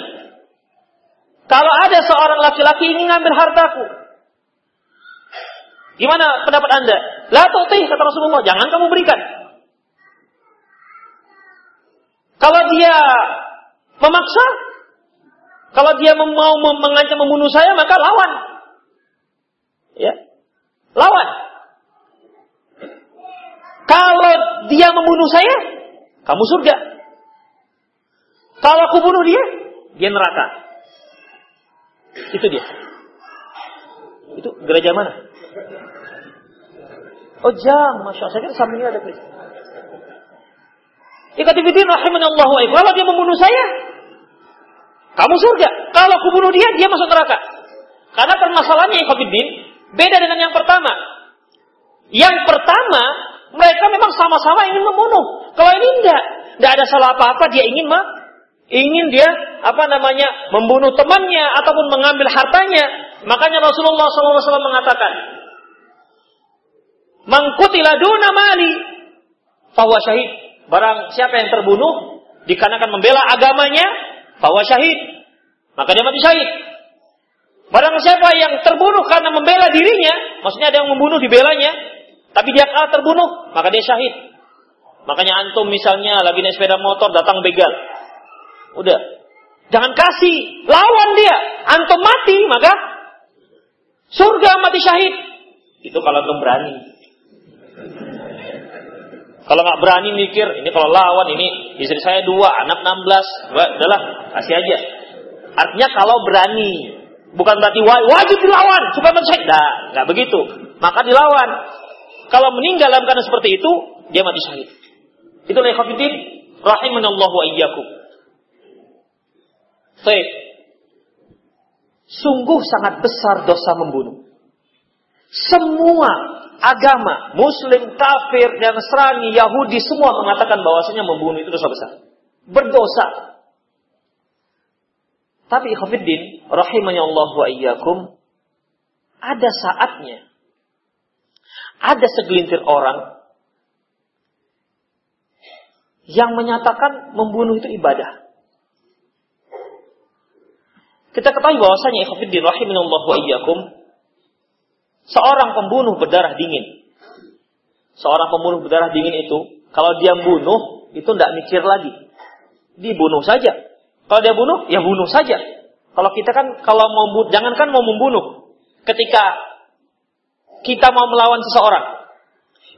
Kalau ada seorang laki-laki ingin ngambil hartaku. Gimana pendapat Anda? La tu'tih kata Rasulullah, jangan kamu berikan. Kalau dia memaksa, kalau dia mau mengancam membunuh saya, maka lawan. Ya. Lawan. Kalau dia membunuh saya, kamu surga. Kalau aku bunuh dia, dia neraka. Itu dia. Itu gereja mana? Oh jam, masya Allah. Saya kira sampingnya ada gereja. Ikatifidin Allah wa Kalau dia membunuh saya, kamu surga. Kalau aku bunuh dia, dia masuk neraka. Karena permasalahannya Ikatifidin beda dengan yang pertama. Yang pertama, mereka memang sama-sama ingin membunuh. Kalau ini enggak, enggak ada salah apa-apa dia ingin mah ingin dia apa namanya membunuh temannya ataupun mengambil hartanya. Makanya Rasulullah SAW mengatakan, "Mangkutila duna mali, bahwa syahid." Barang siapa yang terbunuh dikarenakan membela agamanya, bahwa syahid. Maka dia mati syahid. Barang siapa yang terbunuh karena membela dirinya, maksudnya ada yang membunuh dibelanya, tapi dia kalah terbunuh, maka dia syahid. Makanya antum misalnya lagi naik sepeda motor datang begal. Udah. Jangan kasih, lawan dia. Antum mati, maka surga mati syahid. Itu kalau antum berani. Kalau nggak berani mikir, ini kalau lawan ini istri saya dua, anak enam belas, adalah kasih aja. Artinya kalau berani, Bukan berarti wajib dilawan supaya Nah, nggak begitu. Maka dilawan. Kalau meninggal dalam keadaan seperti itu, dia mati syahid. Itulah ikhwatiddin rahimanallahu wa iyyakum. Baik. Sungguh sangat besar dosa membunuh. Semua agama, Muslim, kafir, dan Nasrani, Yahudi, semua mengatakan bahwasanya membunuh itu dosa besar. Berdosa. Tapi ikhwafiddin, rahimahnya Allah wa iyyakum, ada saatnya, ada segelintir orang yang menyatakan membunuh itu ibadah. Kita ketahui bahwasanya ikhwatiddin rahimanallah wa iyyakum seorang pembunuh berdarah dingin. Seorang pembunuh berdarah dingin itu kalau dia bunuh itu tidak mikir lagi. Dibunuh saja. Kalau dia bunuh, ya bunuh saja. Kalau kita kan kalau mau jangankan mau membunuh. Ketika kita mau melawan seseorang,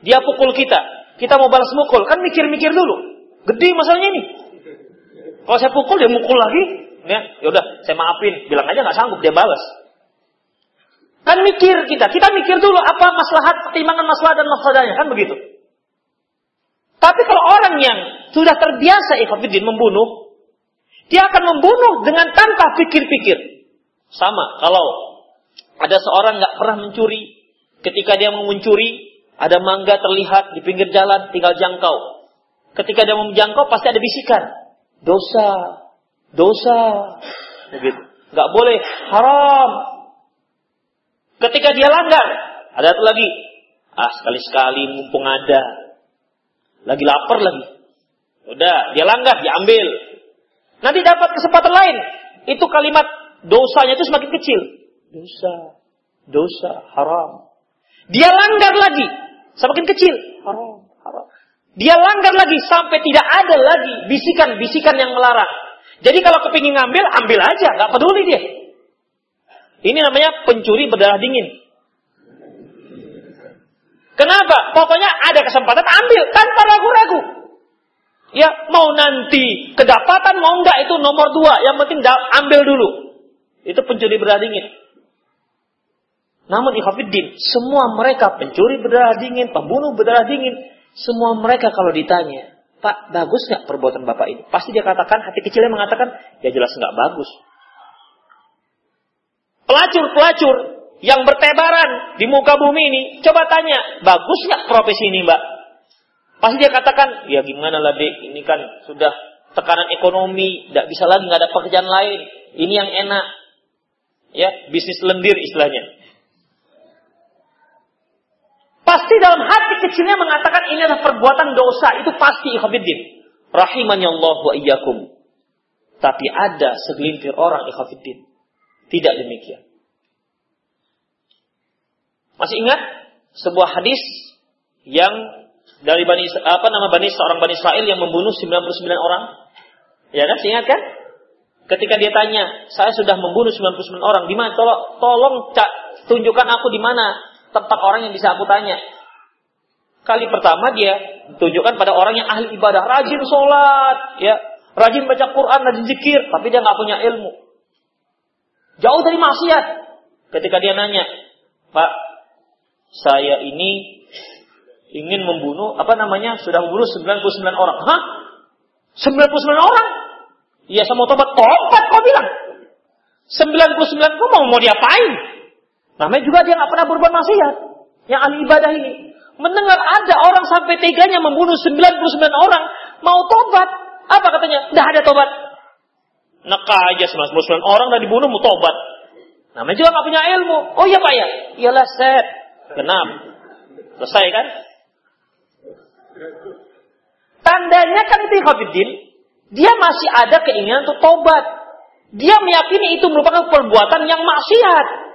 dia pukul kita, kita mau balas mukul, kan mikir-mikir dulu. Gede masalahnya ini. Kalau saya pukul dia mukul lagi, ya, ya udah saya maafin, bilang aja nggak sanggup dia balas. Kan mikir kita, kita mikir dulu apa maslahat, pertimbangan masalah dan masalahnya, kan begitu. Tapi kalau orang yang sudah terbiasa ikhafidin membunuh, dia akan membunuh dengan tanpa pikir-pikir. Sama kalau ada seorang nggak pernah mencuri, ketika dia mau mencuri, ada mangga terlihat di pinggir jalan, tinggal jangkau. Ketika dia mau menjangkau, pasti ada bisikan. Dosa, dosa. Begitu. Gak boleh, haram. Ketika dia langgar, ada satu lagi. Ah, sekali-sekali mumpung ada. Lagi lapar lagi. Udah, dia langgar, diambil. Nanti dapat kesempatan lain. Itu kalimat dosanya itu semakin kecil. Dosa, dosa, haram. Dia langgar lagi, semakin kecil. Haram, haram. Dia langgar lagi sampai tidak ada lagi bisikan-bisikan yang melarang. Jadi kalau kepingin ngambil, ambil aja, nggak peduli dia. Ini namanya pencuri berdarah dingin. Kenapa? Pokoknya ada kesempatan ambil tanpa ragu-ragu. Ya mau nanti kedapatan mau enggak itu nomor dua. Yang penting ambil dulu. Itu pencuri berdarah dingin. Namun ikhafiddin, semua mereka pencuri berdarah dingin, pembunuh berdarah dingin, semua mereka kalau ditanya, Pak, bagus nggak perbuatan Bapak ini? Pasti dia katakan, hati kecilnya mengatakan, ya jelas nggak bagus. Pelacur-pelacur yang bertebaran di muka bumi ini, coba tanya, bagus nggak profesi ini Mbak? Pasti dia katakan, ya gimana lah dek, ini kan sudah tekanan ekonomi, tidak bisa lagi nggak ada pekerjaan lain, ini yang enak. Ya, bisnis lendir istilahnya. Pasti dalam hati kecilnya mengatakan ini adalah perbuatan dosa. Itu pasti ikhafidin. Rahimanya Allah wa iyyakum. Tapi ada segelintir orang ikhafidin. Tidak demikian. Masih ingat sebuah hadis yang dari Bani apa nama Bani seorang Bani Israel yang membunuh 99 orang? Ya kan? Ingat kan? Ketika dia tanya, saya sudah membunuh 99 orang, di mana? Tolong, tolong tunjukkan aku di mana tempat orang yang bisa aku tanya. Kali pertama dia tunjukkan pada orang yang ahli ibadah, rajin sholat, ya, rajin baca Quran, rajin zikir, tapi dia nggak punya ilmu. Jauh dari maksiat. Ketika dia nanya, Pak, saya ini ingin membunuh, apa namanya, sudah membunuh 99 orang. Hah? 99 orang? Iya, sama tobat. Tobat kau bilang. 99 kau mau mau diapain? Namanya juga dia nggak pernah berbuat maksiat. Yang ahli ibadah ini. Mendengar ada orang sampai teganya membunuh 99 orang. Mau tobat. Apa katanya? Tidak ada tobat. Neka aja 99 orang udah dibunuh mau tobat. Namanya juga nggak punya ilmu. Oh iya pak ya? Iyalah set. Genap. Selesai kan? Tandanya kan itu Dia masih ada keinginan untuk tobat. Dia meyakini itu merupakan perbuatan yang maksiat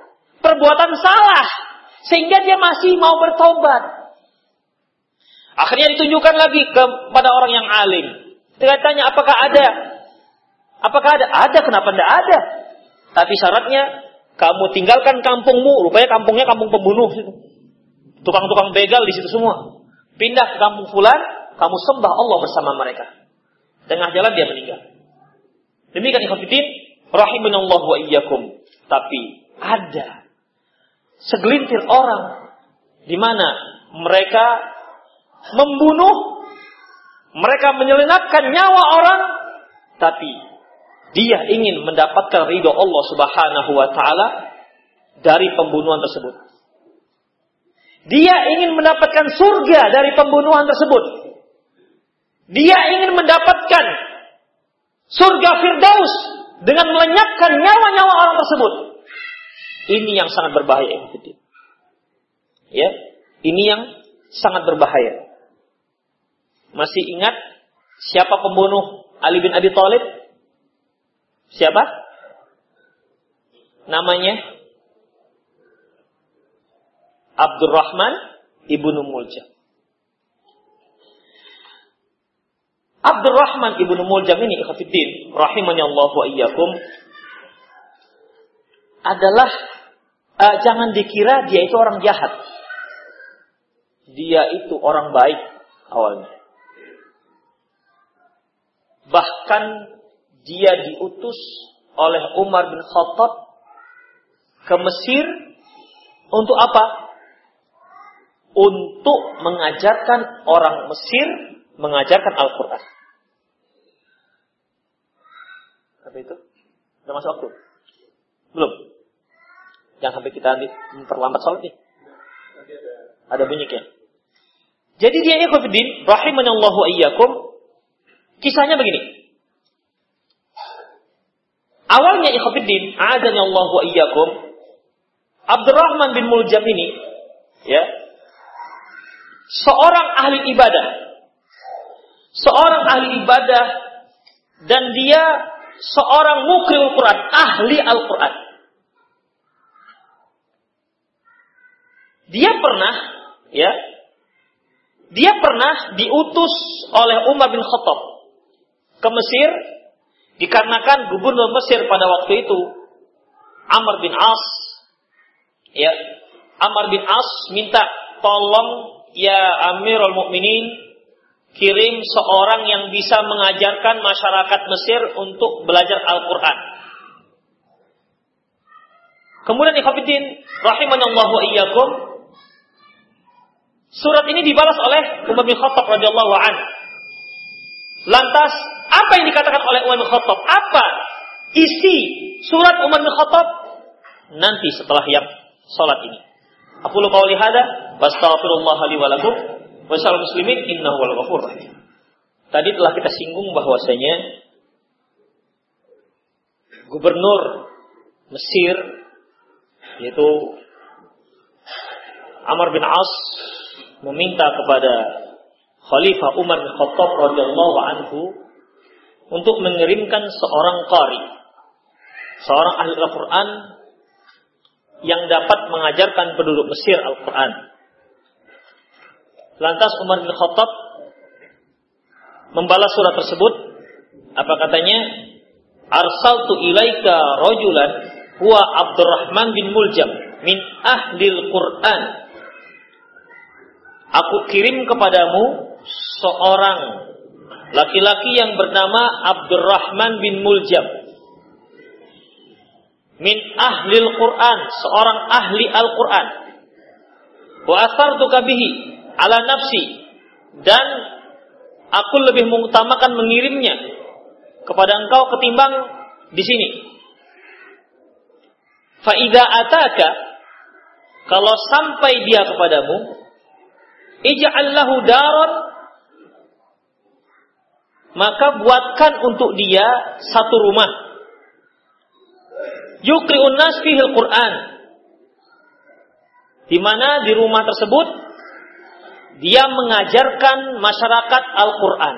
perbuatan salah sehingga dia masih mau bertobat. Akhirnya ditunjukkan lagi kepada orang yang alim. Dia tanya, apakah ada? Apakah ada? Ada, kenapa tidak ada? Tapi syaratnya, kamu tinggalkan kampungmu. Rupanya kampungnya kampung pembunuh. Tukang-tukang begal di situ semua. Pindah ke kampung fulan, kamu sembah Allah bersama mereka. Tengah jalan dia meninggal. Demikian ikhwafiddin, rahimanallahu wa iyyakum. Tapi ada segelintir orang di mana mereka membunuh, mereka menyelinapkan nyawa orang, tapi dia ingin mendapatkan ridho Allah Subhanahu wa taala dari pembunuhan tersebut. Dia ingin mendapatkan surga dari pembunuhan tersebut. Dia ingin mendapatkan surga Firdaus dengan melenyapkan nyawa-nyawa orang tersebut. Ini yang sangat berbahaya. Ya, ini yang sangat berbahaya. Masih ingat siapa pembunuh Ali bin Abi Thalib? Siapa? Namanya Abdurrahman ibnu Muljam. Abdurrahman ibnu Muljam ini ikhafidin rahimahnya Allah wa iyyakum adalah uh, jangan dikira dia itu orang jahat. Dia itu orang baik awalnya. Bahkan dia diutus oleh Umar bin Khattab ke Mesir untuk apa? Untuk mengajarkan orang Mesir mengajarkan Al-Quran. Apa itu? Sudah masuk waktu? Belum? Jangan sampai kita memperlambat sholat nih. Ada bunyi ya. Jadi dia ikhwafidin, rahimahullahu iyyakum, kisahnya begini. Awalnya Allah wa iyyakum, Abdurrahman bin Muljam ini, ya, seorang ahli ibadah. Seorang ahli ibadah dan dia seorang mukri Al-Quran, ahli Al-Quran. Dia pernah, ya, dia pernah diutus oleh Umar bin Khattab ke Mesir dikarenakan gubernur Mesir pada waktu itu Amr bin As ya Amr bin As minta tolong ya Amirul Mukminin kirim seorang yang bisa mengajarkan masyarakat Mesir untuk belajar Al-Qur'an. Kemudian ikhwatiddin rahimanallahu iyyakum Surat ini dibalas oleh Umar bin Khattab radhiyallahu an. Lantas apa yang dikatakan oleh Umar bin Khattab? Apa isi surat Umar bin Khattab? Nanti setelah yang salat ini. Aku lupa oleh hada, wastaghfirullah li wa lakum wa muslimin innahu wal ghafur Tadi telah kita singgung bahwasanya gubernur Mesir yaitu Amr bin As meminta kepada Khalifah Umar bin Khattab radhiyallahu anhu untuk mengirimkan seorang qari, seorang ahli Al-Qur'an yang dapat mengajarkan penduduk Mesir Al-Qur'an. Lantas Umar bin Khattab membalas surat tersebut apa katanya? Arsaltu ilaika rajulan huwa Abdurrahman bin Muljam min ahlil Qur'an Aku kirim kepadamu seorang laki-laki yang bernama Abdurrahman bin Muljam. Min ahlil Quran, seorang ahli Al-Quran. Wa asartuka bihi ala nafsi. Dan aku lebih mengutamakan mengirimnya kepada engkau ketimbang di sini. Faida ataka kalau sampai dia kepadamu ij'allahu daron maka buatkan untuk dia satu rumah yukri'un nas fihil Qur'an di mana di rumah tersebut dia mengajarkan masyarakat Al-Qur'an.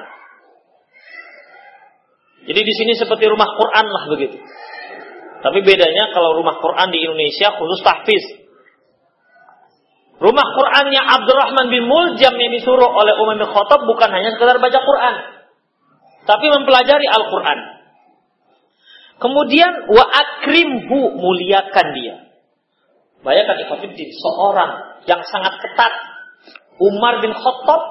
Jadi di sini seperti rumah Quran lah begitu. Tapi bedanya kalau rumah Quran di Indonesia khusus tahfiz. Rumah Qurannya Abdurrahman bin Muljam yang disuruh oleh Umar bin Khattab bukan hanya sekedar baca Quran, tapi mempelajari Al-Quran. Kemudian wa akrimhu muliakan dia. Bayangkan Ikhwanuddin, seorang yang sangat ketat Umar bin Khattab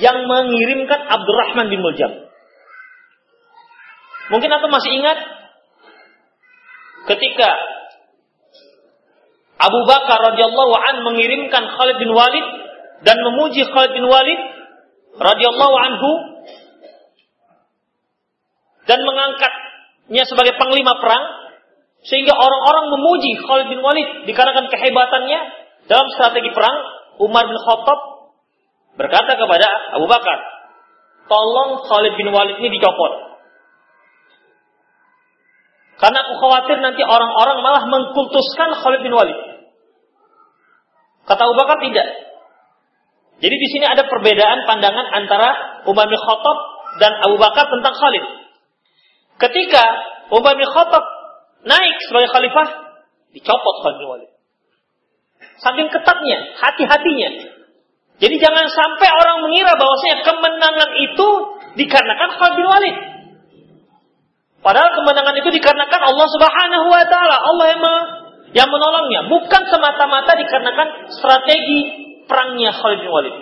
yang mengirimkan Abdurrahman bin Muljam. Mungkin aku masih ingat ketika Abu Bakar radhiyallahu an mengirimkan Khalid bin Walid dan memuji Khalid bin Walid radhiyallahu anhu dan mengangkatnya sebagai panglima perang sehingga orang-orang memuji Khalid bin Walid dikarenakan kehebatannya dalam strategi perang Umar bin Khattab berkata kepada Abu Bakar tolong Khalid bin Walid ini dicopot karena aku khawatir nanti orang-orang malah mengkultuskan Khalid bin Walid. Kata Abu Bakar tidak. Jadi di sini ada perbedaan pandangan antara Umar bin Khattab dan Abu Bakar tentang Khalid. Ketika Umar bin Khattab naik sebagai khalifah, dicopot Khalid Walid. Saking ketatnya, hati-hatinya. Jadi jangan sampai orang mengira bahwasanya kemenangan itu dikarenakan Khalid bin Walid. Padahal kemenangan itu dikarenakan Allah Subhanahu wa taala. Allah yang yang menolongnya, bukan semata-mata dikarenakan strategi perangnya Khalid bin Walid.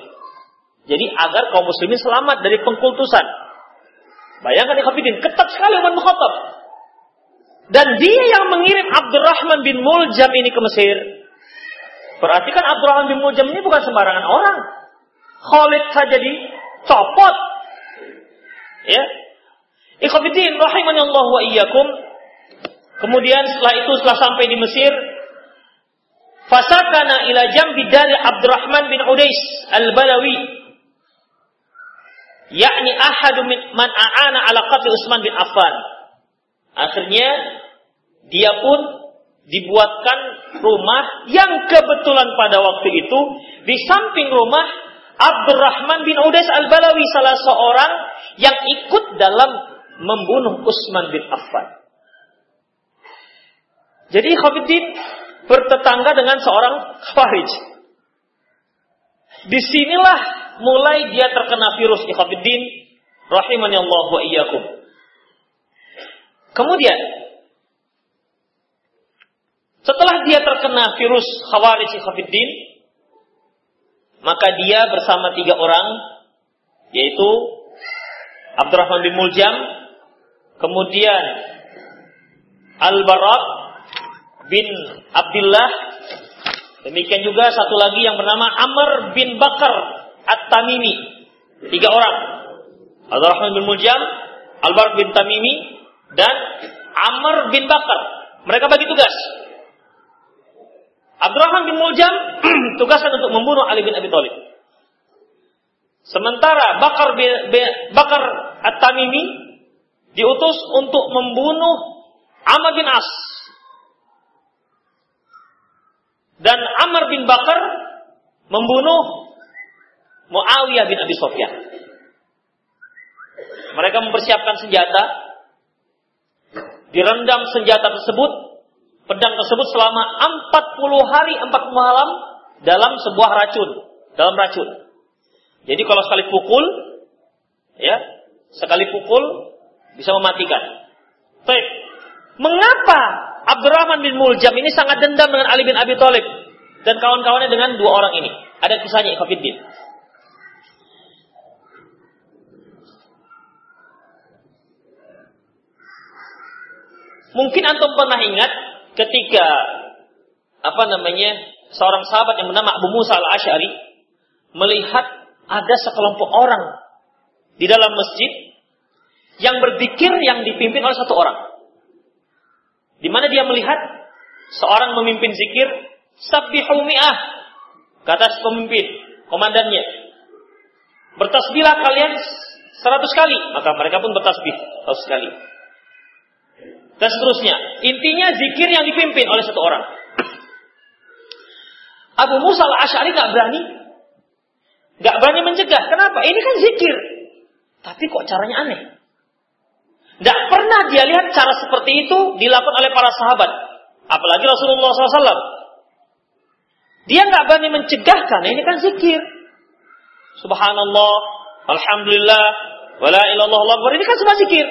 Jadi agar kaum muslimin selamat dari pengkultusan. Bayangkan Ikhwatiddin, ketat sekali Umar bin. Dan dia yang mengirim Abdurrahman bin Muljam ini ke Mesir. Perhatikan Abdurrahman bin Muljam ini bukan sembarangan orang. Khalid saja dicopot. Ya, Ikhwatiddin rahimani Allah wa iyyakum. Kemudian setelah itu setelah sampai di Mesir, fasakana ila jambi dari Abdurrahman bin Udais al-Balawi. Yakni ahadu man a'ana ala qatl Utsman bin Affan. Akhirnya dia pun dibuatkan rumah yang kebetulan pada waktu itu di samping rumah Abdurrahman bin Udais al-Balawi salah seorang yang ikut dalam membunuh Utsman bin Affan. Jadi Khafiddin bertetangga dengan seorang Khawarij. Di sinilah mulai dia terkena virus Khafiddin rahimani Allah wa iyyakum. Kemudian setelah dia terkena virus Khawarij Khafiddin, maka dia bersama tiga orang yaitu Abdurrahman bin Muljam, Kemudian Al-Barak bin Abdullah. Demikian juga satu lagi yang bernama Amr bin Bakar At-Tamimi. Tiga orang. Al-Rahman bin Muljam, Al-Barak bin Tamimi, dan Amr bin Bakar. Mereka bagi tugas. Abdurrahman bin Muljam tugasnya untuk membunuh Ali bin Abi Thalib. Sementara Bakar bin, Bakar At-Tamimi diutus untuk membunuh Amr bin As. Dan Amr bin Bakar membunuh Muawiyah bin Abi Sofyan. Mereka mempersiapkan senjata, direndam senjata tersebut, pedang tersebut selama 40 hari 40 malam dalam sebuah racun, dalam racun. Jadi kalau sekali pukul, ya, sekali pukul bisa mematikan. Baik. Mengapa Abdurrahman bin Muljam ini sangat dendam dengan Ali bin Abi Thalib dan kawan-kawannya dengan dua orang ini? Ada kisahnya Ikhwafiddin. Mungkin antum pernah ingat ketika apa namanya seorang sahabat yang bernama Abu Musa al Ashari melihat ada sekelompok orang di dalam masjid yang berzikir yang dipimpin oleh satu orang. Di mana dia melihat seorang memimpin zikir sabbihu mi'ah kata pemimpin komandannya. Bertasbihlah kalian seratus kali. Maka mereka pun bertasbih seratus kali. Dan seterusnya. Intinya zikir yang dipimpin oleh satu orang. Abu Musa al-Ash'ari nggak berani. Nggak berani mencegah. Kenapa? Ini kan zikir. Tapi kok caranya aneh tidak pernah dia lihat cara seperti itu dilakukan oleh para sahabat. Apalagi Rasulullah SAW. Dia nggak berani mencegah karena ini kan zikir. Subhanallah, Alhamdulillah, wala ilallah Allah Ini kan semua zikir.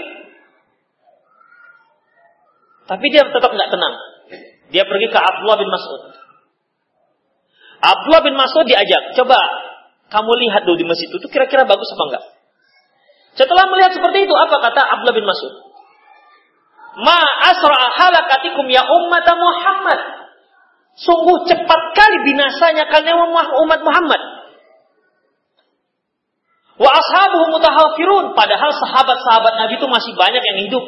Tapi dia tetap nggak tenang. Dia pergi ke Abdullah bin Mas'ud. Abdullah bin Mas'ud diajak, coba kamu lihat dulu di masjid itu kira-kira bagus apa enggak? Setelah melihat seperti itu, apa kata Abdullah bin Mas'ud? Ma asra halakatikum ya ummat Muhammad. Sungguh cepat kali binasanya kalian umat Muhammad. Wa ashabuhu mutahafirun. Padahal sahabat-sahabat Nabi itu masih banyak yang hidup.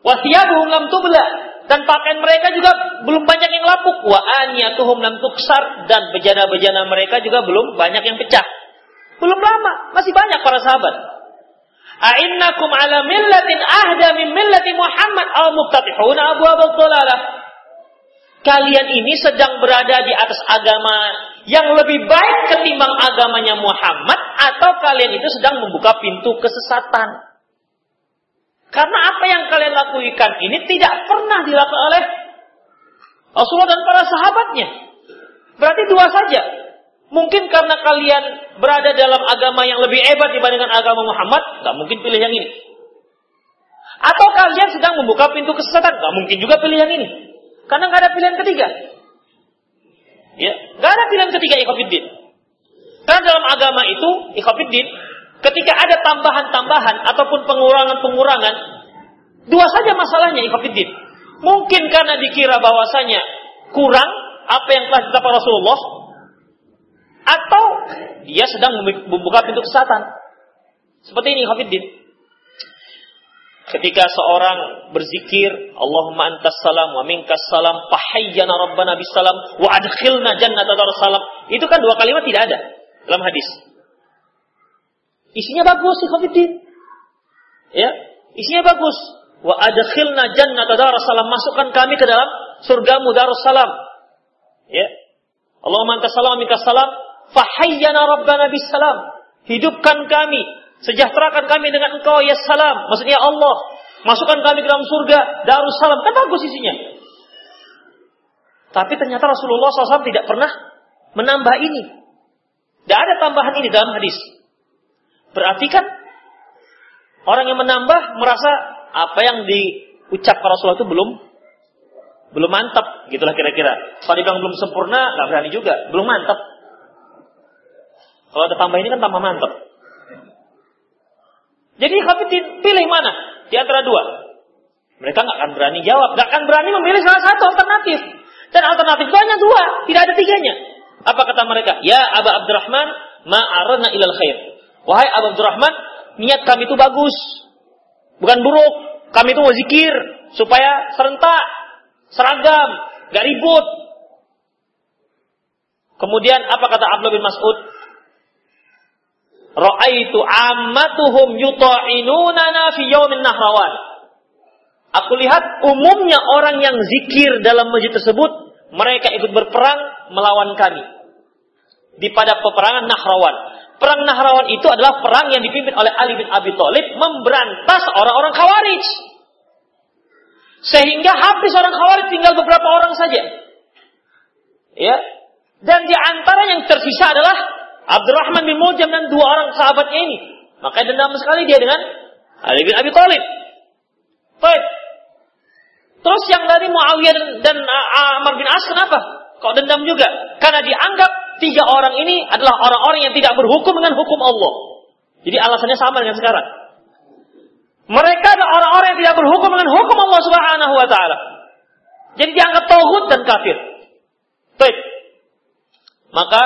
Wa thiyabuhum lam tubla. Dan pakaian mereka juga belum banyak yang lapuk. Wa aniyatuhum lam tuksar. Dan bejana-bejana mereka juga belum banyak yang pecah. Belum lama. Masih banyak para sahabat. A'innakum ala millatin ahda min millati Muhammad al mubtatihuna abu abu kalian ini sedang berada di atas agama yang lebih baik ketimbang agamanya Muhammad atau kalian itu sedang membuka pintu kesesatan. Karena apa yang kalian lakukan ini tidak pernah dilakukan oleh Rasulullah dan para sahabatnya. Berarti dua saja. Mungkin karena kalian berada dalam agama yang lebih hebat dibandingkan agama Muhammad, nggak mungkin pilih yang ini. Atau kalian sedang membuka pintu kesesatan, nggak mungkin juga pilih yang ini. Karena nggak ada pilihan ketiga. Ya, nggak ada pilihan ketiga ikhafiddin. Karena dalam agama itu ikhafiddin, ketika ada tambahan-tambahan ataupun pengurangan-pengurangan, dua saja masalahnya ikhafiddin. Mungkin karena dikira bahwasanya kurang apa yang telah ditetapkan Rasulullah, atau dia sedang membuka pintu kesatan. Seperti ini ikhafiddin. Ketika seorang berzikir, Allahumma antas salam wa minkas salam, fahayyana rabbana bisalam wa adkhilna jannata salam. Itu kan dua kalimat tidak ada dalam hadis. Isinya bagus, Ikhwanuddin. Ya, isinya bagus. Wa adkhilna jannata salam. Masukkan kami ke dalam surgamu darussalam. Ya. Allahumma antas salam wa minkas salam, fahayyana rabbana bisalam. Hidupkan kami Sejahterakan kami dengan engkau ya salam. Maksudnya Allah. Masukkan kami ke dalam surga. Darussalam. Kan bagus isinya. Tapi ternyata Rasulullah SAW tidak pernah menambah ini. Tidak ada tambahan ini dalam hadis. Berarti kan orang yang menambah merasa apa yang diucapkan Rasulullah itu belum belum mantap, gitulah kira-kira. Kalau dibilang belum sempurna, nggak berani juga, belum mantap. Kalau ada tambah ini kan tambah mantap. Jadi Hafidin pilih mana di antara dua? Mereka nggak akan berani jawab, nggak akan berani memilih salah satu alternatif. Dan alternatif hanya dua, tidak ada tiganya. Apa kata mereka? Ya Aba Abdurrahman, ma'arana ilal khair. Wahai Aba Abdurrahman, niat kami itu bagus. Bukan buruk. Kami itu mau zikir supaya serentak, seragam, gak ribut. Kemudian apa kata Abdullah bin Mas'ud? Ra'aitu ammatuhum yuta'inunana fi yaumin nahrawan. Aku lihat umumnya orang yang zikir dalam masjid tersebut, mereka ikut berperang melawan kami. Di pada peperangan Nahrawan. Perang Nahrawan itu adalah perang yang dipimpin oleh Ali bin Abi Thalib memberantas orang-orang Khawarij. Sehingga habis orang Khawarij tinggal beberapa orang saja. Ya. Dan di antara yang tersisa adalah Abdurrahman bin Muljam dan dua orang sahabatnya ini. Maka dendam sekali dia dengan Ali bin Abi Thalib. Baik. Terus yang dari Muawiyah dan, dan Amr bin As kenapa? Kok dendam juga? Karena dianggap tiga orang ini adalah orang-orang yang tidak berhukum dengan hukum Allah. Jadi alasannya sama dengan sekarang. Mereka adalah orang-orang yang tidak berhukum dengan hukum Allah Subhanahu wa taala. Jadi dianggap tauhid dan kafir. Baik. Maka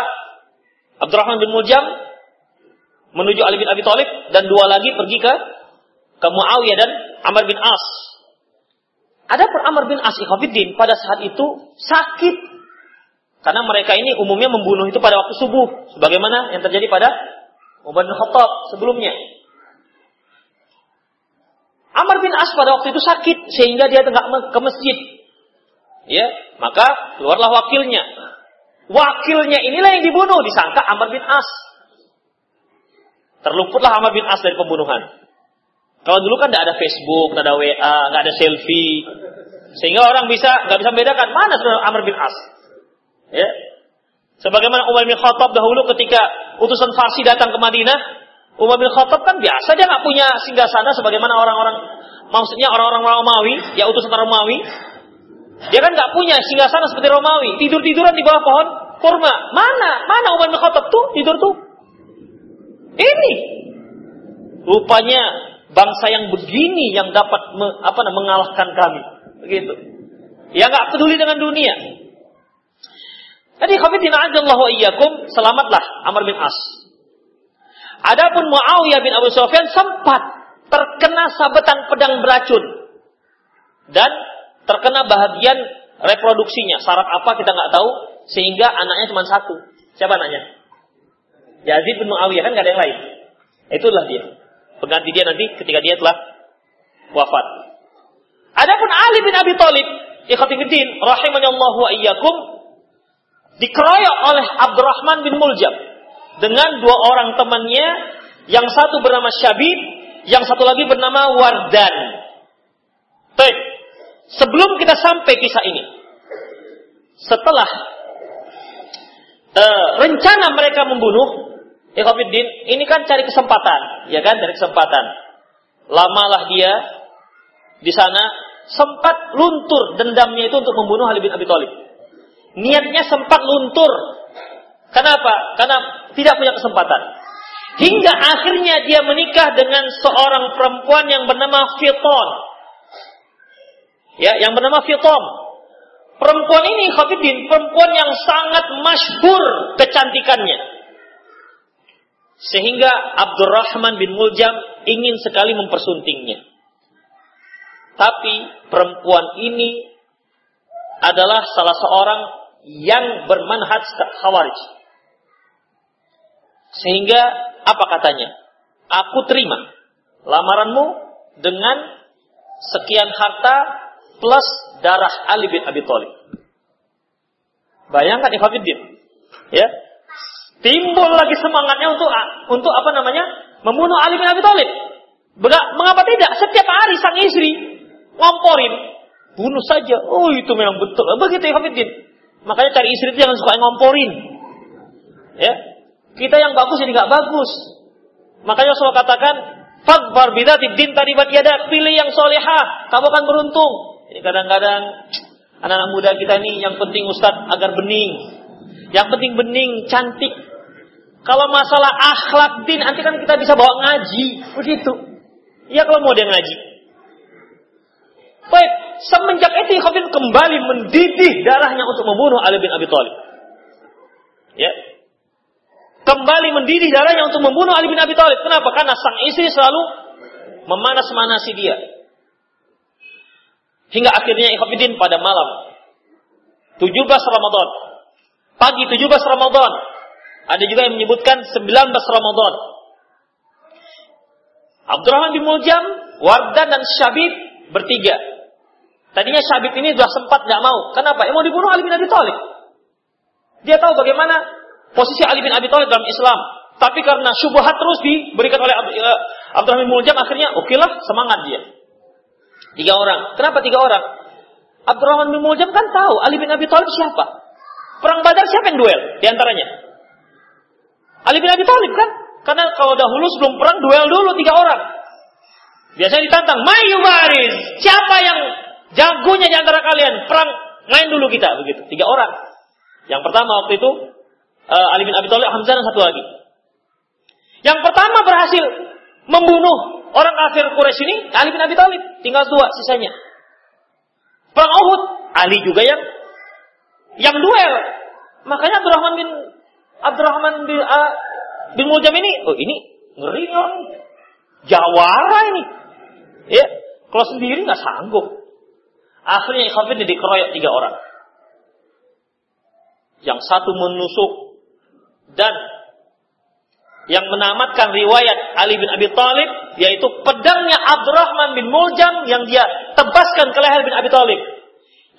Abdurrahman bin Muljam menuju Ali bin Abi Thalib dan dua lagi pergi ke ke Muawiyah dan Amr bin As. Ada per Amr bin As Ikhafiddin pada saat itu sakit karena mereka ini umumnya membunuh itu pada waktu subuh sebagaimana yang terjadi pada Umar bin Khattab sebelumnya. Amr bin As pada waktu itu sakit sehingga dia tidak ke masjid. Ya, maka keluarlah wakilnya Wakilnya inilah yang dibunuh, disangka Amr bin As. Terluputlah Amr bin As dari pembunuhan. Kalau dulu kan tidak ada Facebook, tidak ada WA, nggak ada selfie, sehingga orang bisa nggak bisa membedakan mana sebenarnya Amr bin As. Ya. Sebagaimana Umar bin Khattab dahulu ketika utusan Farsi datang ke Madinah, Umar bin Khattab kan biasa dia nggak punya singgah sana sebagaimana orang-orang maksudnya orang-orang Romawi, ya utusan Romawi, dia kan nggak punya singgah sana seperti Romawi, tidur-tiduran di bawah pohon kurma. Mana? Mana Umar bin Khattab tuh tidur tuh? Ini. Rupanya bangsa yang begini yang dapat me, apa mengalahkan kami. Begitu. Yang nggak peduli dengan dunia. Jadi khafidina ajallahu iyyakum, selamatlah Amr bin As. Adapun Muawiyah bin Abu Sufyan sempat terkena sabetan pedang beracun dan terkena bahagian reproduksinya. Saraf apa kita nggak tahu sehingga anaknya cuma satu. Siapa anaknya? Yazid bin Muawiyah kan nggak ada yang lain. Itulah dia. Pengganti dia nanti ketika dia telah wafat. Adapun Ali bin Abi Thalib, ikhwatifiddin, rahimahnya Allah wa iyyakum, dikeroyok oleh Abdurrahman bin Muljam dengan dua orang temannya, yang satu bernama Syabib, yang satu lagi bernama Wardan. Baik, sebelum kita sampai kisah ini, setelah uh, rencana mereka membunuh, Ikhwafiddin, ini kan cari kesempatan, ya kan, cari kesempatan. Lamalah dia di sana sempat luntur dendamnya itu untuk membunuh Ali bin Abi Thalib. Niatnya sempat luntur. Kenapa? Karena tidak punya kesempatan. Hingga akhirnya dia menikah dengan seorang perempuan yang bernama Fiton. Ya, yang bernama Fiton. Perempuan ini Khafidin, perempuan yang sangat masyhur kecantikannya. Sehingga Abdurrahman bin Muljam ingin sekali mempersuntingnya. Tapi perempuan ini adalah salah seorang yang bermanhaj khawarij. Sehingga apa katanya? Aku terima lamaranmu dengan sekian harta plus darah Ali bin Abi Thalib. Bayangkan Ikhwanuddin. Ya, Timbul lagi semangatnya untuk untuk apa namanya? Membunuh Ali bin Abi Thalib. Mengapa tidak? Setiap hari sang istri ngomporin, bunuh saja. Oh itu memang betul. Begitu Hafidin. Makanya cari istri itu jangan suka ngomporin. Ya, kita yang bagus jadi nggak bagus. Makanya Rasulullah katakan, Fadbar bidati din taribat yada, pilih yang solehah, kamu akan beruntung. Kadang-kadang anak-anak muda kita ini yang penting Ustadz agar bening. Yang penting bening, cantik, kalau masalah akhlak din, nanti kan kita bisa bawa ngaji. Begitu. Iya kalau mau dia ngaji. Baik, semenjak itu Khafid kembali mendidih darahnya untuk membunuh Ali bin Abi Thalib. Ya. Kembali mendidih darahnya untuk membunuh Ali bin Abi Thalib. Kenapa? Karena sang istri selalu memanas-manasi dia. Hingga akhirnya Ikhafidin pada malam 17 Ramadan. Pagi 17 Ramadan ada juga yang menyebutkan 19 Ramadan. Abdurrahman bin Muljam, Wardan dan Syabib bertiga. Tadinya Syabib ini sudah sempat nggak mau. Kenapa? Yang mau dibunuh Ali bin Abi Thalib. Dia tahu bagaimana posisi Ali bin Abi Thalib dalam Islam. Tapi karena syubhat terus diberikan oleh eh, Abdurrahman bin Muljam, akhirnya oke lah semangat dia. Tiga orang. Kenapa tiga orang? Abdurrahman bin Muljam kan tahu Ali bin Abi Thalib siapa. Perang Badar siapa yang duel di antaranya? Ali bin Abi Thalib kan? Karena kalau dahulu sebelum perang duel dulu tiga orang. Biasanya ditantang, Mayu baris. Siapa yang jagonya di antara kalian? Perang, main dulu kita. Begitu, tiga orang. Yang pertama waktu itu, uh, Ali bin Abi Thalib, Hamzah dan satu lagi. Yang pertama berhasil membunuh orang kafir Quraisy ini, Ali bin Abi Thalib. Tinggal dua sisanya. Perang Uhud, Ali juga yang yang duel. Makanya Abdurrahman bin Abdurrahman bin, uh, bin Muljam ini, oh ini ngeri orang. Jawara ini. Ya, kalau sendiri nggak sanggup. Akhirnya Ikhwafid dikeroyok tiga orang. Yang satu menusuk dan yang menamatkan riwayat Ali bin Abi Thalib yaitu pedangnya Abdurrahman bin Muljam yang dia tebaskan ke leher bin Abi Thalib.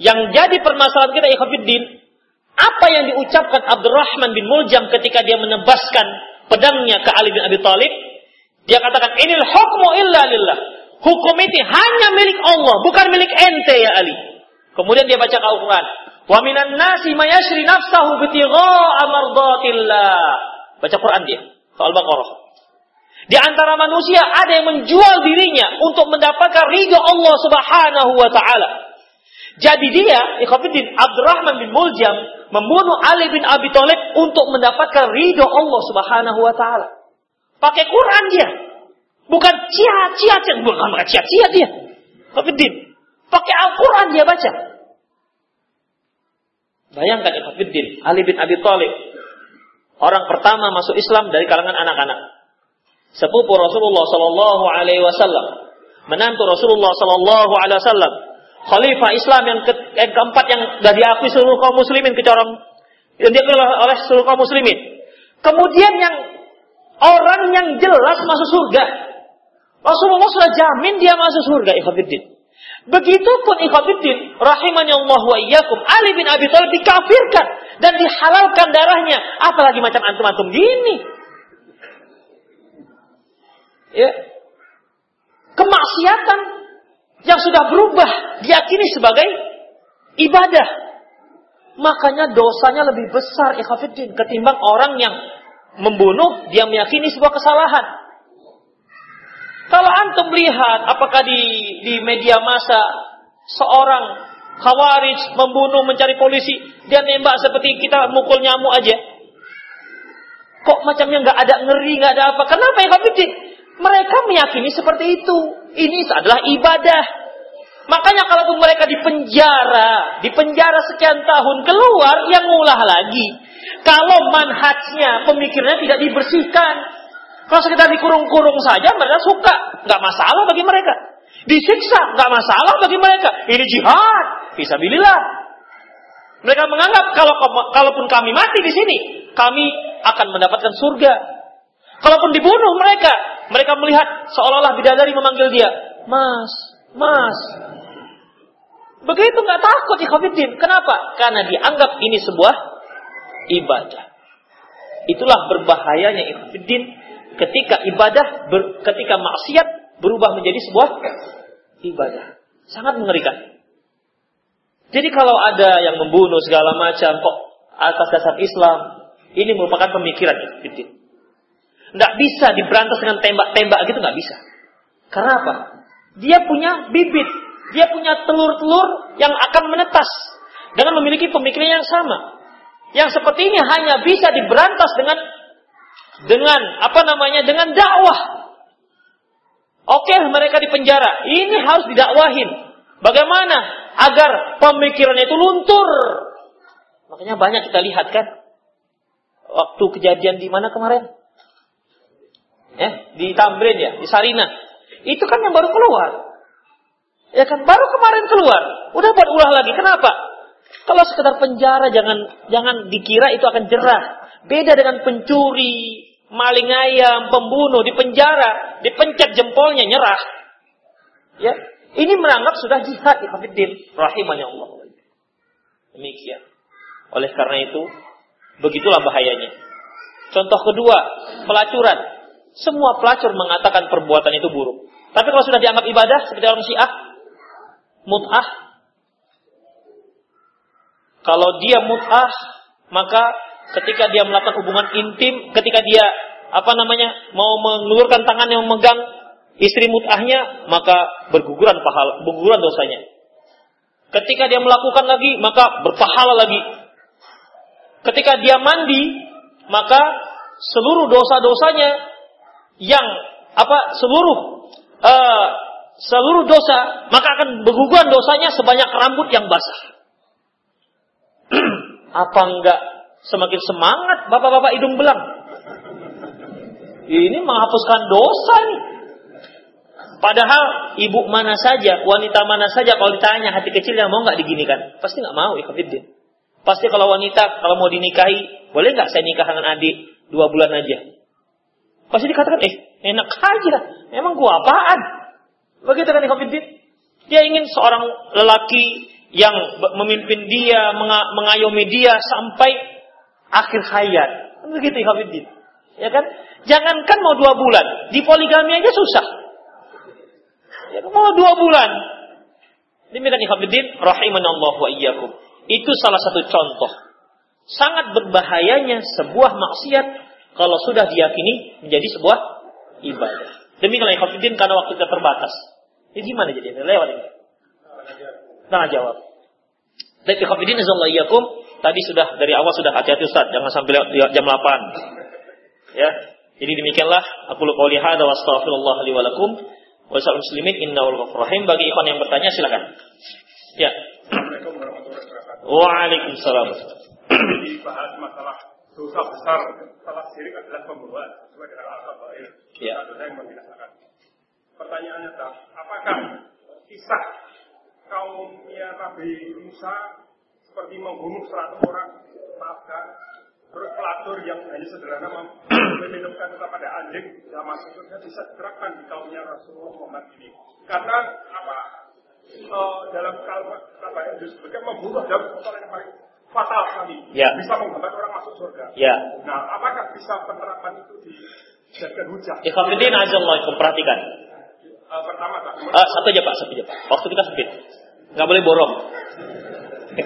Yang jadi permasalahan kita Ikhwafiddin apa yang diucapkan Abdurrahman bin Muljam ketika dia menebaskan pedangnya ke Ali bin Abi Thalib? Dia katakan, "Inil hukmu illa lillah." Hukum itu hanya milik Allah, bukan milik ente ya Ali. Kemudian dia baca Al-Quran. Wa minan nasi mayashri nafsahu bitigha'a mardatillah. Baca Quran dia. Al-Baqarah. Di antara manusia ada yang menjual dirinya untuk mendapatkan ridho Allah Subhanahu wa taala. Jadi dia, Ikhwanuddin Abdurrahman bin Muljam membunuh Ali bin Abi Thalib untuk mendapatkan ridho Allah Subhanahu wa taala. Pakai Quran dia. Bukan cia-cia, bukan cia-cia dia. Ikhwanuddin, pakai Al-Quran dia baca. Bayangkan Ikhwanuddin, Ali bin Abi Thalib. Orang pertama masuk Islam dari kalangan anak-anak. Sepupu Rasulullah Sallallahu Alaihi Wasallam, menantu Rasulullah Sallallahu Alaihi Wasallam, Khalifah Islam yang, ke, yang keempat yang sudah diakui seluruh kaum muslimin kecorong yang diakui oleh seluruh kaum muslimin. Kemudian yang orang yang jelas masuk surga. Rasulullah sudah jamin dia masuk surga, ikhwatiddin. Begitupun ikhwatiddin, rahimani Allah wa iyyakum, Ali bin Abi Thalib dikafirkan dan dihalalkan darahnya. Apalagi macam antum-antum gini. Ya. Kemaksiatan yang sudah berubah diyakini sebagai ibadah. Makanya dosanya lebih besar ikhwatiddin ketimbang orang yang membunuh dia meyakini sebuah kesalahan. Kalau antum lihat apakah di di media massa seorang khawarij membunuh mencari polisi, dia nembak seperti kita mukul nyamuk aja. Kok macamnya nggak ada ngeri, nggak ada apa? Kenapa ya Habibti? Mereka meyakini seperti itu. Ini adalah ibadah. Makanya kalaupun mereka di penjara, di penjara sekian tahun keluar, yang ngulah lagi. Kalau manhajnya, pemikirannya tidak dibersihkan, kalau sekedar dikurung-kurung saja, mereka suka. Nggak masalah bagi mereka. Disiksa, nggak masalah bagi mereka. Ini jihad. Bisa bililah. Mereka menganggap kalau kalaupun kami mati di sini, kami akan mendapatkan surga. Kalaupun dibunuh mereka, mereka melihat seolah-olah bidadari memanggil dia, Mas, Mas. Begitu nggak takut ikhwatiddin. Kenapa? Karena dianggap ini sebuah ibadah. Itulah berbahayanya ikhwatiddin ketika ibadah, ber, ketika maksiat berubah menjadi sebuah ibadah. Sangat mengerikan. Jadi kalau ada yang membunuh segala macam kok atas dasar Islam, ini merupakan pemikiran itu. Tidak bisa diberantas dengan tembak-tembak gitu nggak bisa. Karena apa? Dia punya bibit, dia punya telur-telur yang akan menetas dengan memiliki pemikiran yang sama. Yang seperti ini hanya bisa diberantas dengan dengan apa namanya dengan dakwah. Oke, mereka di penjara. Ini harus didakwahin. Bagaimana agar pemikiran itu luntur? Makanya banyak kita lihat kan waktu kejadian di mana kemarin? Ya, di Tamrin ya, di Sarina. Itu kan yang baru keluar. Ya kan baru kemarin keluar. Udah buat ulah lagi. Kenapa? Kalau sekedar penjara jangan jangan dikira itu akan jerah. Beda dengan pencuri, maling ayam, pembunuh di penjara, dipencet jempolnya nyerah. Ya, ini meranggap sudah jihad ikhwatiddin rahimahnya Allah. Demikian. Oleh karena itu, begitulah bahayanya. Contoh kedua, pelacuran. Semua pelacur mengatakan perbuatan itu buruk. Tapi kalau sudah dianggap ibadah seperti orang Syiah, mut'ah. Kalau dia mut'ah, maka ketika dia melakukan hubungan intim, ketika dia apa namanya mau mengulurkan tangan yang memegang istri mutahnya, maka berguguran pahala, berguguran dosanya. Ketika dia melakukan lagi, maka berpahala lagi. Ketika dia mandi, maka seluruh dosa-dosanya yang apa seluruh uh, seluruh dosa maka akan berguguran dosanya sebanyak rambut yang basah. apa enggak semakin semangat bapak-bapak hidung belang. Ini menghapuskan dosa nih. Padahal ibu mana saja, wanita mana saja kalau ditanya hati kecil yang mau nggak diginikan, pasti nggak mau ikhwatiddin. Pasti kalau wanita kalau mau dinikahi, boleh nggak saya nikah dengan adik dua bulan aja? Pasti dikatakan, eh enak aja, emang gua apaan? Begitu kan ikhwatiddin? Dia ingin seorang lelaki yang memimpin dia, mengayomi dia sampai akhir hayat. Begitu Hafiddin. Ya kan? Jangankan mau dua bulan, di poligami aja susah. Ya, mau dua bulan. Demikian Hafiddin, Allah wa iyyakum. Itu salah satu contoh. Sangat berbahayanya sebuah maksiat kalau sudah diyakini menjadi sebuah ibadah. Demikian Hafiddin karena waktu kita terbatas. Ini gimana jadi? Lewat ini. Nah jawab. Dan Hafiddin, Allah iyyakum, Tadi sudah dari awal sudah hati-hati Ustaz, jangan sampai lewat jam 8. Ya. Jadi demikianlah aku lu qouli hadza wa astaghfirullah li wa lakum wa muslimin innahu ghafurur rahim. Bagi ikhwan yang bertanya silakan. Ya. Waalaikumsalam. Dibahas masalah dosa besar salah syirik adalah pembunuhan sesuai dengan al-kabair. Ya. Satu saya membinasakan. Pertanyaannya adalah, apakah kisah kaumnya Nabi Musa seperti membunuh 100 orang, maafkan, terus yang hanya sederhana mem- meminumkan kepada anjing sama surga bisa diterapkan di kaumnya Rasulullah Muhammad ini. Karena apa? eh, dalam kalma kabar yang disebutkan membunuh dalam persoalan yang paling fatal sekali. Ya. Bisa menghambat orang masuk surga. Ya. Nah, apakah bisa penerapan itu dijadikan hujah? Ikhwatiddin ajallahu perhatikan. Eh, pertama, Pak. Ah, satu aja Pak, satu aja Pak. Waktu kita sempit. Nggak boleh borong.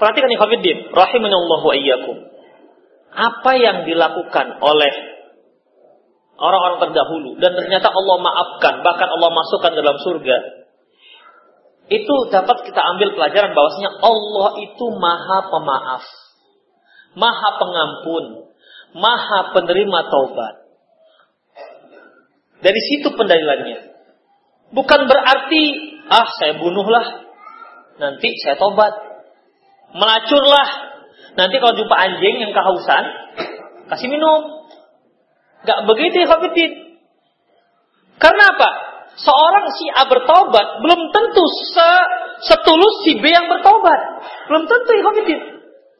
Perhatikan ikhwatiddin, rahimanallahu wa iyyakum. Apa yang dilakukan oleh orang-orang terdahulu dan ternyata Allah maafkan, bahkan Allah masukkan dalam surga. Itu dapat kita ambil pelajaran bahwasanya Allah itu Maha Pemaaf, Maha Pengampun, Maha Penerima Taubat. Dari situ pendalilannya. Bukan berarti, ah saya bunuhlah, nanti saya tobat. Melacurlah, nanti kalau jumpa anjing yang kehausan, kasih minum. Gak begitu ya. Karena apa? Seorang si A bertobat belum tentu se setulus si B yang bertobat. Belum tentu ya Khafidin.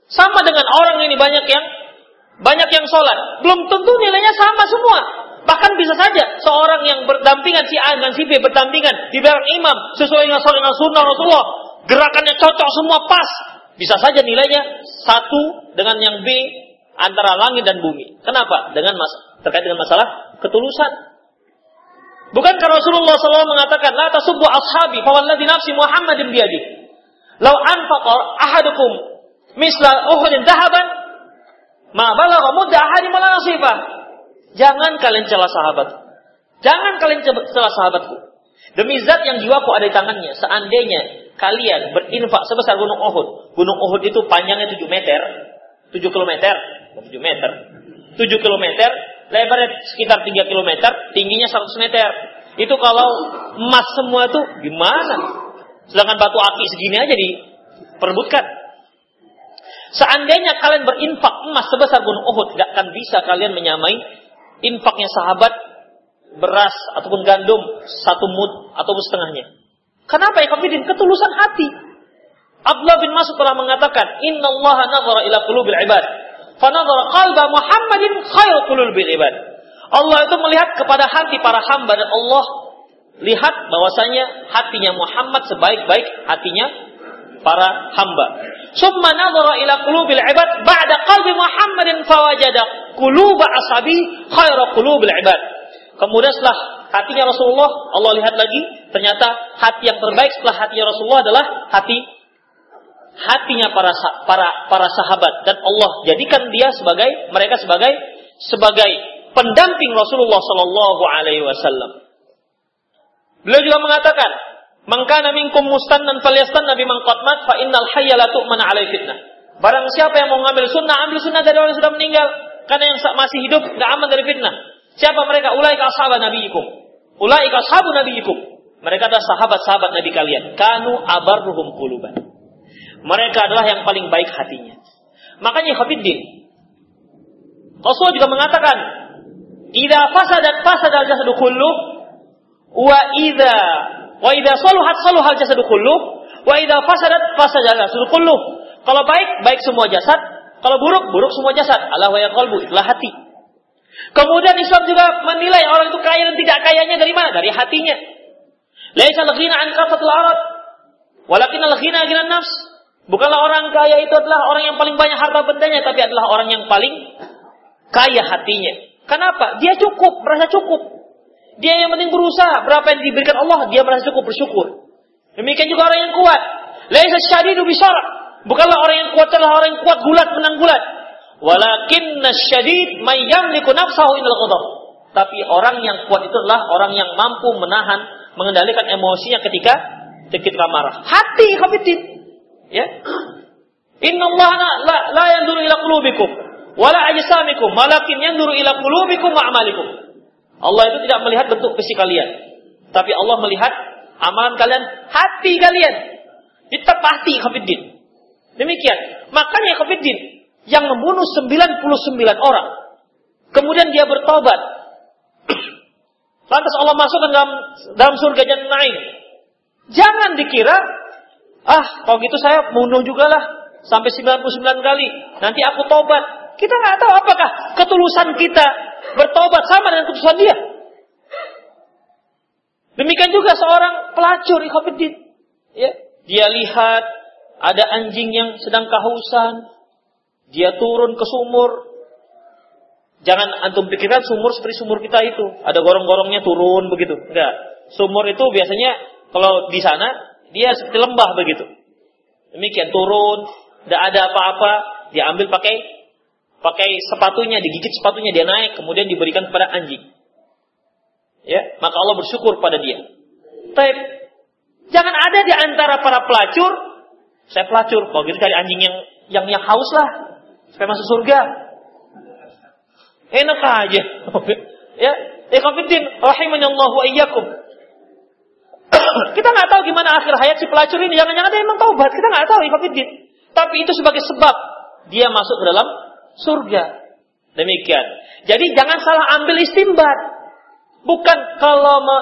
Sama dengan orang ini banyak yang banyak yang sholat. Belum tentu nilainya sama semua. Bahkan bisa saja seorang yang berdampingan si A dengan si B berdampingan di belakang imam sesuai dengan sholat dengan sunnah Rasulullah. Gerakannya cocok semua pas. Bisa saja nilainya satu dengan yang B antara langit dan bumi. Kenapa? Dengan mas terkait dengan masalah ketulusan. Bukankah Rasulullah SAW mengatakan, La tasubbu ashabi, fawalladhi nafsi Muhammadin biyadi. Lau anfaqa ahadukum misla uhudin dahaban, ma balagha mudda ahadi mala nasibah. Jangan kalian celah sahabat. Jangan kalian celah sahabatku. Demi zat yang jiwaku ada di tangannya, seandainya kalian berinfak sebesar gunung Uhud. Gunung Uhud itu panjangnya 7 meter, 7 kilometer, 7 meter, 7 kilometer, lebarnya sekitar 3 kilometer, tingginya 100 meter. Itu kalau emas semua tuh gimana? Sedangkan batu aki segini aja diperebutkan. Seandainya kalian berinfak emas sebesar gunung Uhud, gak akan bisa kalian menyamai infaknya sahabat beras ataupun gandum satu mud ataupun setengahnya. Kenapa ya kafidin? Ketulusan hati. Abdullah bin Mas'ud telah mengatakan, Inna Allah nazara ila qulubil ibad. Fanazara qalba Muhammadin khairu qulubil ibad. Allah itu melihat kepada hati para hamba dan Allah lihat bahwasanya hatinya Muhammad sebaik-baik hatinya para hamba. Summa nazara ila qulubil ibad ba'da qalbi Muhammadin fawajada quluba asabi khairu qulubil ibad. Kemudian setelah hatinya Rasulullah, Allah lihat lagi, ternyata hati yang terbaik setelah hatinya Rasulullah adalah hati hatinya para para para sahabat dan Allah jadikan dia sebagai mereka sebagai sebagai pendamping Rasulullah Shallallahu Alaihi Wasallam. Beliau juga mengatakan, "Mangkana minkum mustannan falyastanna biman qad mat fa innal hayya la tu'mana alai fitnah." Barang siapa yang mau ngambil sunnah, ambil sunnah dari orang yang sudah meninggal. Karena yang masih hidup nggak aman dari fitnah. Siapa mereka? Ulaika ashabu nabiyikum. Ulaika ashabu nabiyikum. Mereka adalah sahabat-sahabat Nabi kalian. Kanu abarruhum quluban. Mereka adalah yang paling baik hatinya. Makanya Khafiddin. Rasul juga mengatakan, "Idza fasadat fasada al-jasadu kullu wa idza wa idza saluhat saluha al-jasadu kullu wa idza fasadat fasada al-jasadu kullu." Kalau baik, baik semua jasad. Kalau buruk, buruk semua jasad. Allah wa qalbu, itulah hati. Kemudian Islam juga menilai orang itu kaya dan tidak kayanya dari mana? Dari hatinya. Laisa al-ghina an kafatul arad, walakin al-ghina nafs. Bukanlah orang kaya itu adalah orang yang paling banyak harta bendanya, tapi adalah orang yang paling kaya hatinya. Kenapa? Dia cukup, merasa cukup. Dia yang penting berusaha. Berapa yang diberikan Allah, dia merasa cukup bersyukur. Demikian juga orang yang kuat. Laisa syadidu bisara. Bukanlah orang yang kuat adalah orang yang kuat gulat menang gulat. Walakinna syadid may yamliku nafsahu indal ghadab. Tapi orang yang kuat itu adalah orang yang mampu menahan, mengendalikan emosinya ketika ketika marah. Hati khabitin. Ya. Inna Allah la, la yanzuru ila qulubikum wala ajsamikum, walakin yanzuru ila qulubikum wa amalikum. Allah itu tidak melihat bentuk fisik kalian, tapi Allah melihat Amalan kalian, hati kalian. Ditepati Khafiddin. Demikian. Makanya Khafiddin yang membunuh 99 orang. Kemudian dia bertobat. Lantas Allah masukkan dalam dalam surga Jannah. Jangan dikira, ah kalau gitu saya bunuh juga lah sampai 99 kali. Nanti aku tobat. Kita nggak tahu apakah ketulusan kita bertobat sama dengan ketulusan dia. Demikian juga seorang pelacur ikhwatiddin. Ya, dia lihat ada anjing yang sedang kehausan, dia turun ke sumur. Jangan antum pikirkan sumur seperti sumur kita itu, ada gorong-gorongnya turun begitu. Enggak. Sumur itu biasanya kalau di sana dia seperti lembah begitu. Demikian turun, tidak ada apa-apa, dia ambil pakai pakai sepatunya, digigit sepatunya, dia naik, kemudian diberikan kepada anjing. Ya, maka Allah bersyukur pada dia. Tapi jangan ada di antara para pelacur, saya pelacur, kalau gitu cari anjing yang yang yang haus lah, supaya masuk surga. Enak aja. ya, ikhwatiddin rahimani Allah wa iyyakum. Kita nggak tahu gimana akhir hayat si pelacur ini. Jangan-jangan dia memang taubat. Kita nggak tahu ikhwatiddin. Tapi itu sebagai sebab dia masuk ke dalam surga. Demikian. Jadi jangan salah ambil istimbat. Bukan kalau me,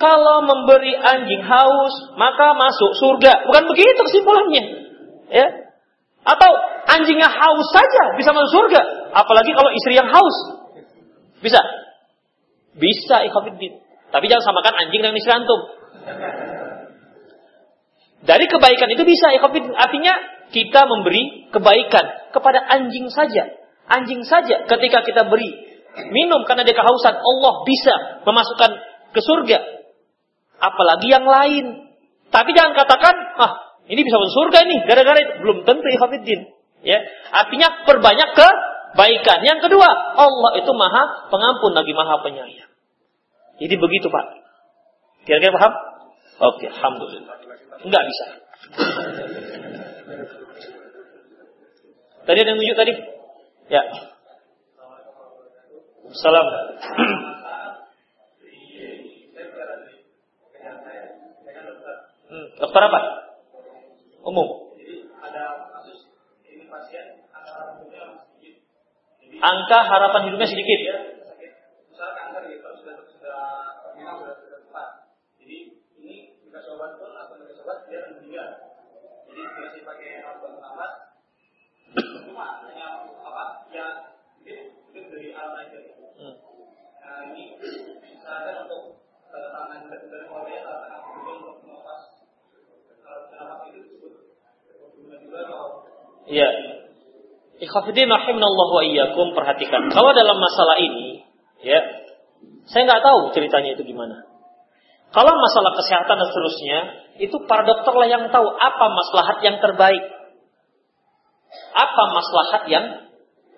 kalau memberi anjing haus maka masuk surga. Bukan begitu kesimpulannya. Ya. Atau anjingnya haus saja bisa masuk surga. Apalagi kalau istri yang haus. Bisa? Bisa ikhwatiddin. Tapi jangan samakan anjing dengan istri antum. Dari kebaikan itu bisa ikhwatiddin. Artinya kita memberi kebaikan kepada anjing saja. Anjing saja ketika kita beri minum karena dia kehausan, Allah bisa memasukkan ke surga. Apalagi yang lain. Tapi jangan katakan, ah ini bisa masuk surga ini, gara-gara itu. Belum tentu ikhafidin. Ya. Artinya perbanyak kebaikan. Yang kedua, Allah itu maha pengampun lagi maha penyayang. Jadi begitu Pak. Kira-kira paham? Oke, Alhamdulillah. Enggak bisa. Tadi ada yang tunjuk tadi? Ya. Salam. hmm, dokter apa? Umum. Angka harapan hidupnya sedikit. Ikhafidin rahimanallah wa iyyakum perhatikan. Kalau dalam masalah ini, ya, saya nggak tahu ceritanya itu gimana. Kalau masalah kesehatan dan seterusnya, itu para dokter lah yang tahu apa maslahat yang terbaik. Apa maslahat yang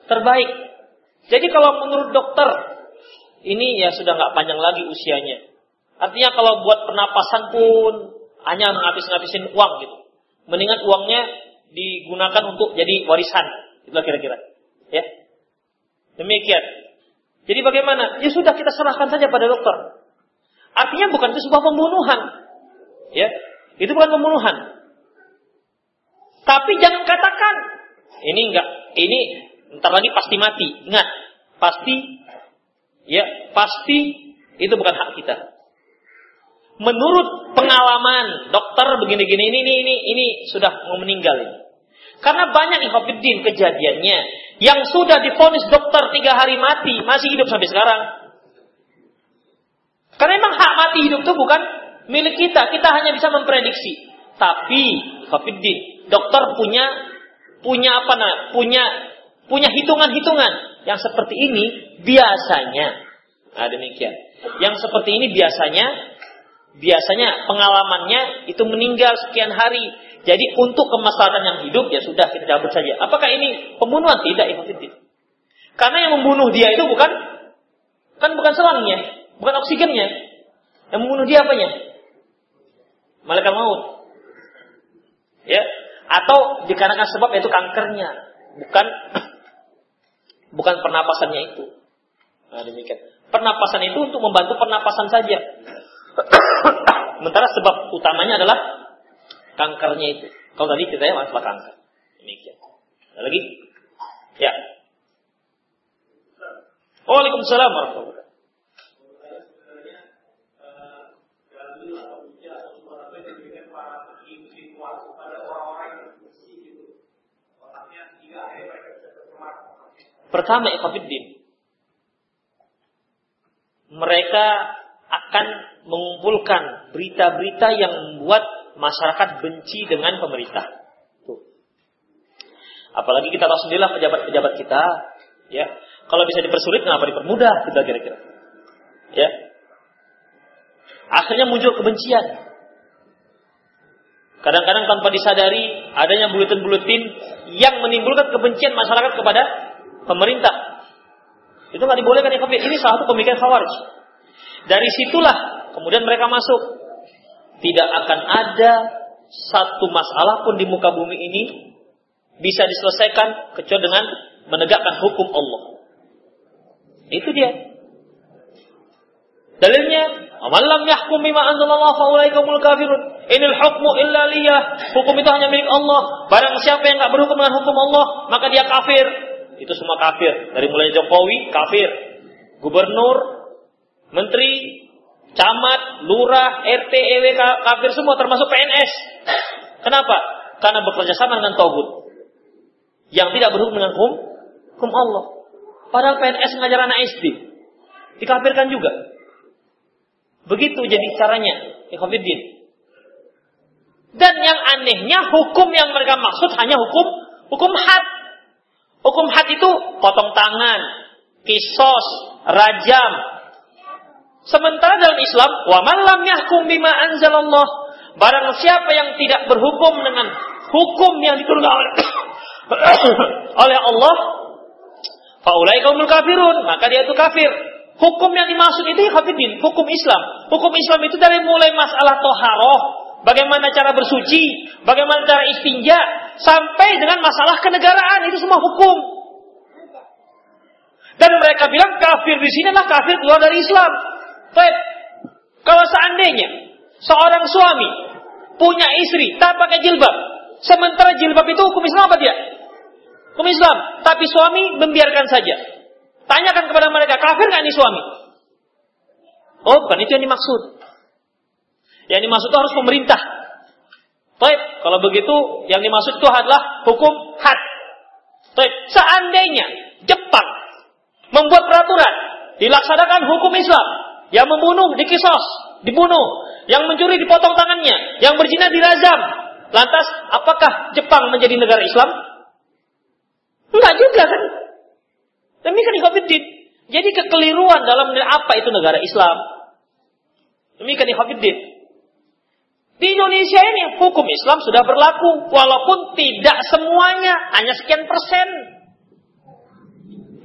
terbaik. Jadi kalau menurut dokter, ini ya sudah nggak panjang lagi usianya. Artinya kalau buat pernapasan pun hanya ngabis-ngabisin uang gitu. Mendingan uangnya digunakan untuk jadi warisan. Itulah kira-kira. Ya. Demikian. Jadi bagaimana? Ya sudah kita serahkan saja pada dokter. Artinya bukan itu sebuah pembunuhan. Ya. Itu bukan pembunuhan. Tapi jangan katakan ini enggak, ini ntar lagi pasti mati. Ingat, pasti ya, pasti itu bukan hak kita. Menurut pengalaman dokter begini-gini ini ini ini ini sudah mau meninggal ini. Karena banyak ikhwafiddin kejadiannya. Yang sudah difonis dokter tiga hari mati, masih hidup sampai sekarang. Karena memang hak mati hidup itu bukan milik kita. Kita hanya bisa memprediksi. Tapi, ikhwafiddin, dokter punya punya apa nah, punya punya hitungan-hitungan yang seperti ini biasanya. Nah, demikian. Yang seperti ini biasanya biasanya pengalamannya itu meninggal sekian hari jadi untuk kemaslahatan yang hidup ya sudah kita cabut saja. Apakah ini pembunuhan? Tidak, ikhwatiddin. Karena yang membunuh dia itu bukan kan bukan selangnya, bukan oksigennya. Yang membunuh dia apanya? Malaikat maut. Ya, atau dikarenakan sebab yaitu kankernya, bukan bukan pernapasannya itu. Nah, demikian. Pernapasan itu untuk membantu pernapasan saja. Sementara sebab utamanya adalah kankernya itu. Kalau tadi ceritanya masalah kanker. Demikian. Ada lagi? Ya. Waalaikumsalam warahmatullahi. Pertama, ikhwafiddin. Mereka akan mengumpulkan berita-berita yang membuat masyarakat benci dengan pemerintah. Tuh. Apalagi kita tahu sendirilah pejabat-pejabat kita, ya. Kalau bisa dipersulit, kenapa dipermudah kita kira-kira? Ya. Akhirnya muncul kebencian. Kadang-kadang tanpa disadari adanya buletin-buletin yang menimbulkan kebencian masyarakat kepada pemerintah. Itu nggak dibolehkan ya Ini salah satu pemikiran khawarij. Dari situlah kemudian mereka masuk. Tidak akan ada satu masalah pun di muka bumi ini bisa diselesaikan kecuali dengan menegakkan hukum Allah. Itu dia. Dalilnya, "Amalam yahkum bima anzalallahu fa ulaikumul kafirun." Inil hukmu illa liyah. Hukum itu hanya milik Allah. Barang siapa yang nggak berhukum dengan hukum Allah, maka dia kafir itu semua kafir. Dari mulai Jokowi kafir, gubernur, menteri, camat, lurah, RT, EW kafir semua termasuk PNS. Kenapa? Karena bekerja sama dengan tauhid yang tidak berhukum dengan hukum, hukum Allah. Padahal PNS mengajar anak SD, dikafirkan juga. Begitu jadi caranya, ikhwatiddin. Dan yang anehnya hukum yang mereka maksud hanya hukum hukum had. Hukum had itu potong tangan, kisos, rajam. Sementara dalam Islam, wa man yahkum bima anzalallah, barang siapa yang tidak berhukum dengan hukum yang diturunkan oleh oleh Allah, faulai kaumul kafirun, maka dia itu kafir. Hukum yang dimaksud itu hafidin, hukum Islam. Hukum Islam itu dari mulai masalah toharoh, bagaimana cara bersuci, bagaimana cara istinja, sampai dengan masalah kenegaraan itu semua hukum. Dan mereka bilang kafir di sini adalah kafir keluar dari Islam. Baik, kalau seandainya seorang suami punya istri tak pakai jilbab, sementara jilbab itu hukum Islam apa dia? Hukum Islam, tapi suami membiarkan saja. Tanyakan kepada mereka, kafir nggak ini suami? Oh, bukan itu yang dimaksud. Yang dimaksud itu harus pemerintah Baik, kalau begitu yang dimaksud itu adalah hukum had. Baik, seandainya Jepang membuat peraturan dilaksanakan hukum Islam, yang membunuh dikisos, dibunuh, yang mencuri dipotong tangannya, yang berzina dirazam. Lantas, apakah Jepang menjadi negara Islam? Enggak juga kan? Demikian ikhwatiddin. Jadi kekeliruan dalam apa itu negara Islam. Demikian ikhwatiddin. Di Indonesia ini hukum Islam sudah berlaku walaupun tidak semuanya, hanya sekian persen.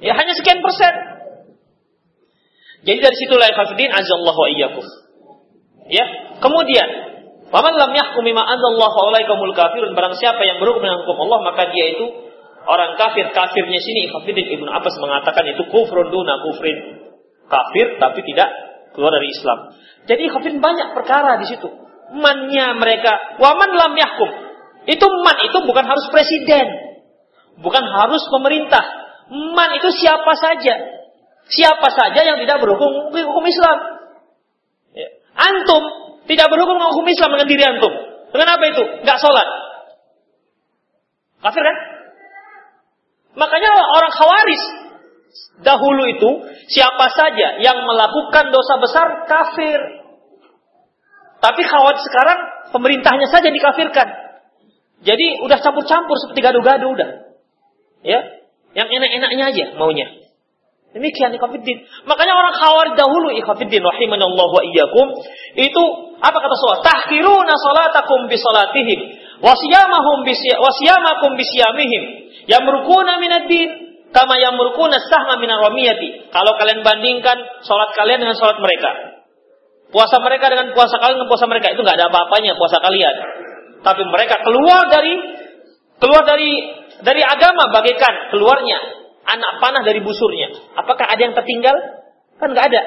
Ya hanya sekian persen. Jadi dari situlah khafidin azallahu iyyakum. Ya, kemudian Faman lam yahkum bima anzalallahu fa ulaikumul kafirun barang siapa yang berhukum dengan hukum Allah maka dia itu orang kafir. Kafirnya sini Khafidin Ibnu Abbas mengatakan itu kufrun duna kufrin. Kafir tapi tidak keluar dari Islam. Jadi Khafidin banyak perkara di situ mannya mereka. Waman lam yahkum. Itu man itu bukan harus presiden. Bukan harus pemerintah. Man itu siapa saja. Siapa saja yang tidak berhukum hukum Islam. Ya. Antum tidak berhukum hukum Islam dengan diri antum. Dengan apa itu? Gak sholat. Kafir kan? Makanya orang khawaris dahulu itu siapa saja yang melakukan dosa besar kafir. Tapi khawatir sekarang pemerintahnya saja dikafirkan. Jadi udah campur-campur seperti gaduh-gaduh udah. Ya, yang enak-enaknya aja maunya. Demikian ikhafidin. Makanya orang khawarij dahulu ikhafidin rahimanallahu wa iyyakum itu apa kata Allah? Tahkiruna salatakum bi salatihim wa siyamahum bi wasiyamakum bi siyamihim. Yamrukuna minad din kama sahma minar. Kalau kalian bandingkan salat kalian dengan salat mereka, Puasa mereka dengan puasa kalian dengan puasa mereka itu nggak ada apa-apanya puasa kalian. Tapi mereka keluar dari keluar dari dari agama bagaikan keluarnya anak panah dari busurnya. Apakah ada yang tertinggal? Kan nggak ada.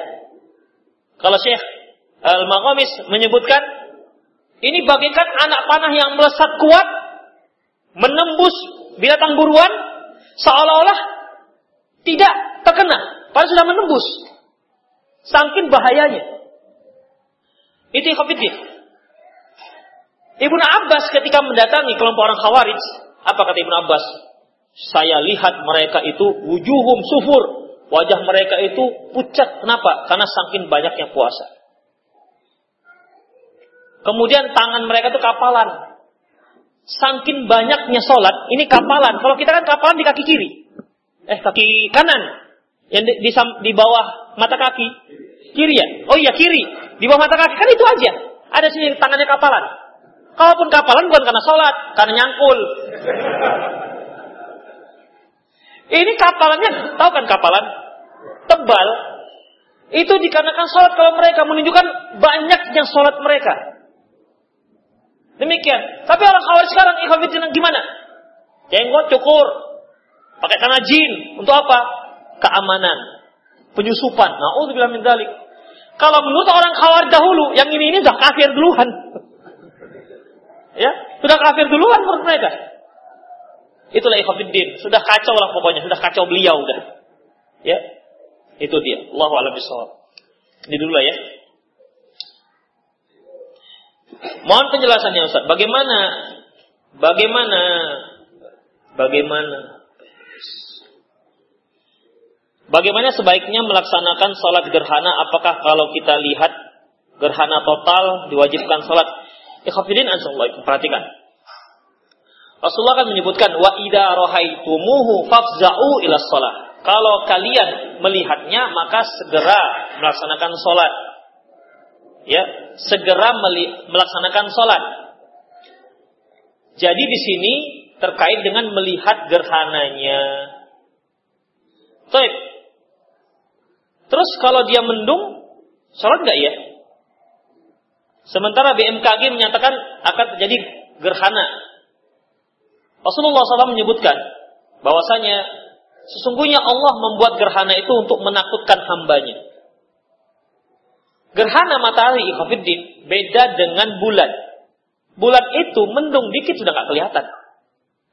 Kalau Syekh Al-Maghamis menyebutkan Ini bagaikan anak panah yang melesat kuat, menembus binatang buruan, seolah-olah tidak terkena, padahal sudah menembus. Saking bahayanya. Itu ikhafidin. Ibnu Abbas ketika mendatangi kelompok orang Khawarij, apa kata Ibnu Abbas? Saya lihat mereka itu wujuhum sufur. Wajah mereka itu pucat. Kenapa? Karena saking banyaknya puasa. Kemudian tangan mereka itu kapalan. Saking banyaknya sholat, ini kapalan. Kalau kita kan kapalan di kaki kiri. Eh, kaki kanan. Yang di, di, di bawah mata kaki. Kiri ya? Oh iya, kiri. Di bawah mata kaki. Kan itu aja. Ada sini tangannya kapalan. Kalaupun kapalan bukan karena sholat, karena nyangkul. Ini kapalannya, tahu kan kapalan? Tebal. Itu dikarenakan sholat kalau mereka menunjukkan banyaknya sholat mereka. Demikian. Tapi orang khawarij sekarang ikhwatiddin gimana? Jenggot cukur. Pakai tanah jin. Untuk apa? Keamanan. Penyusupan. Na'udzubillah min dalik. Kalau menurut orang khawarij dahulu, yang ini ini sudah kafir duluan. ya, sudah kafir duluan menurut mereka. Itulah ikhwatiddin. Sudah kacau lah pokoknya. Sudah kacau beliau udah. Ya. Itu dia. Allahu a'lam Ini dulu lah ya. Mohon penjelasannya Ustaz. Bagaimana bagaimana bagaimana bagaimana sebaiknya melaksanakan sholat gerhana? Apakah kalau kita lihat gerhana total diwajibkan sholat? Ikhafidin Allah perhatikan. Rasulullah kan menyebutkan wa idza rahaitumuhu fafza'u ila sholat. Kalau kalian melihatnya maka segera melaksanakan sholat ya segera melaksanakan sholat. Jadi di sini terkait dengan melihat gerhananya. Baik. Terus kalau dia mendung, sholat nggak ya? Sementara BMKG menyatakan akan terjadi gerhana. Rasulullah SAW menyebutkan bahwasanya sesungguhnya Allah membuat gerhana itu untuk menakutkan hambanya. Gerhana matahari ikhwafiddin beda dengan bulan. Bulan itu mendung dikit sudah nggak kelihatan.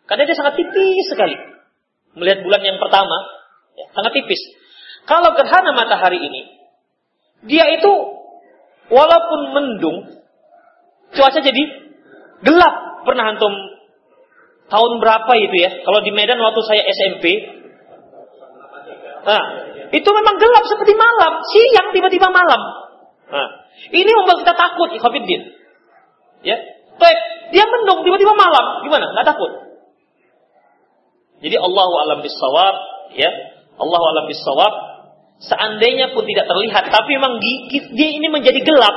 Karena dia sangat tipis sekali. Melihat bulan yang pertama, ya, sangat tipis. Kalau gerhana matahari ini, dia itu walaupun mendung, cuaca jadi gelap. Pernah antum tahun berapa itu ya? Kalau di Medan waktu saya SMP, nah, itu memang gelap seperti malam, siang tiba-tiba malam. Nah, ini membuat kita takut, ikhwatiddin. Ya, baik. Dia mendung tiba-tiba malam, gimana? Nggak takut? Jadi Allahu alam bisawab, ya. Allahu alam bisawab. Seandainya pun tidak terlihat, tapi memang dia ini menjadi gelap.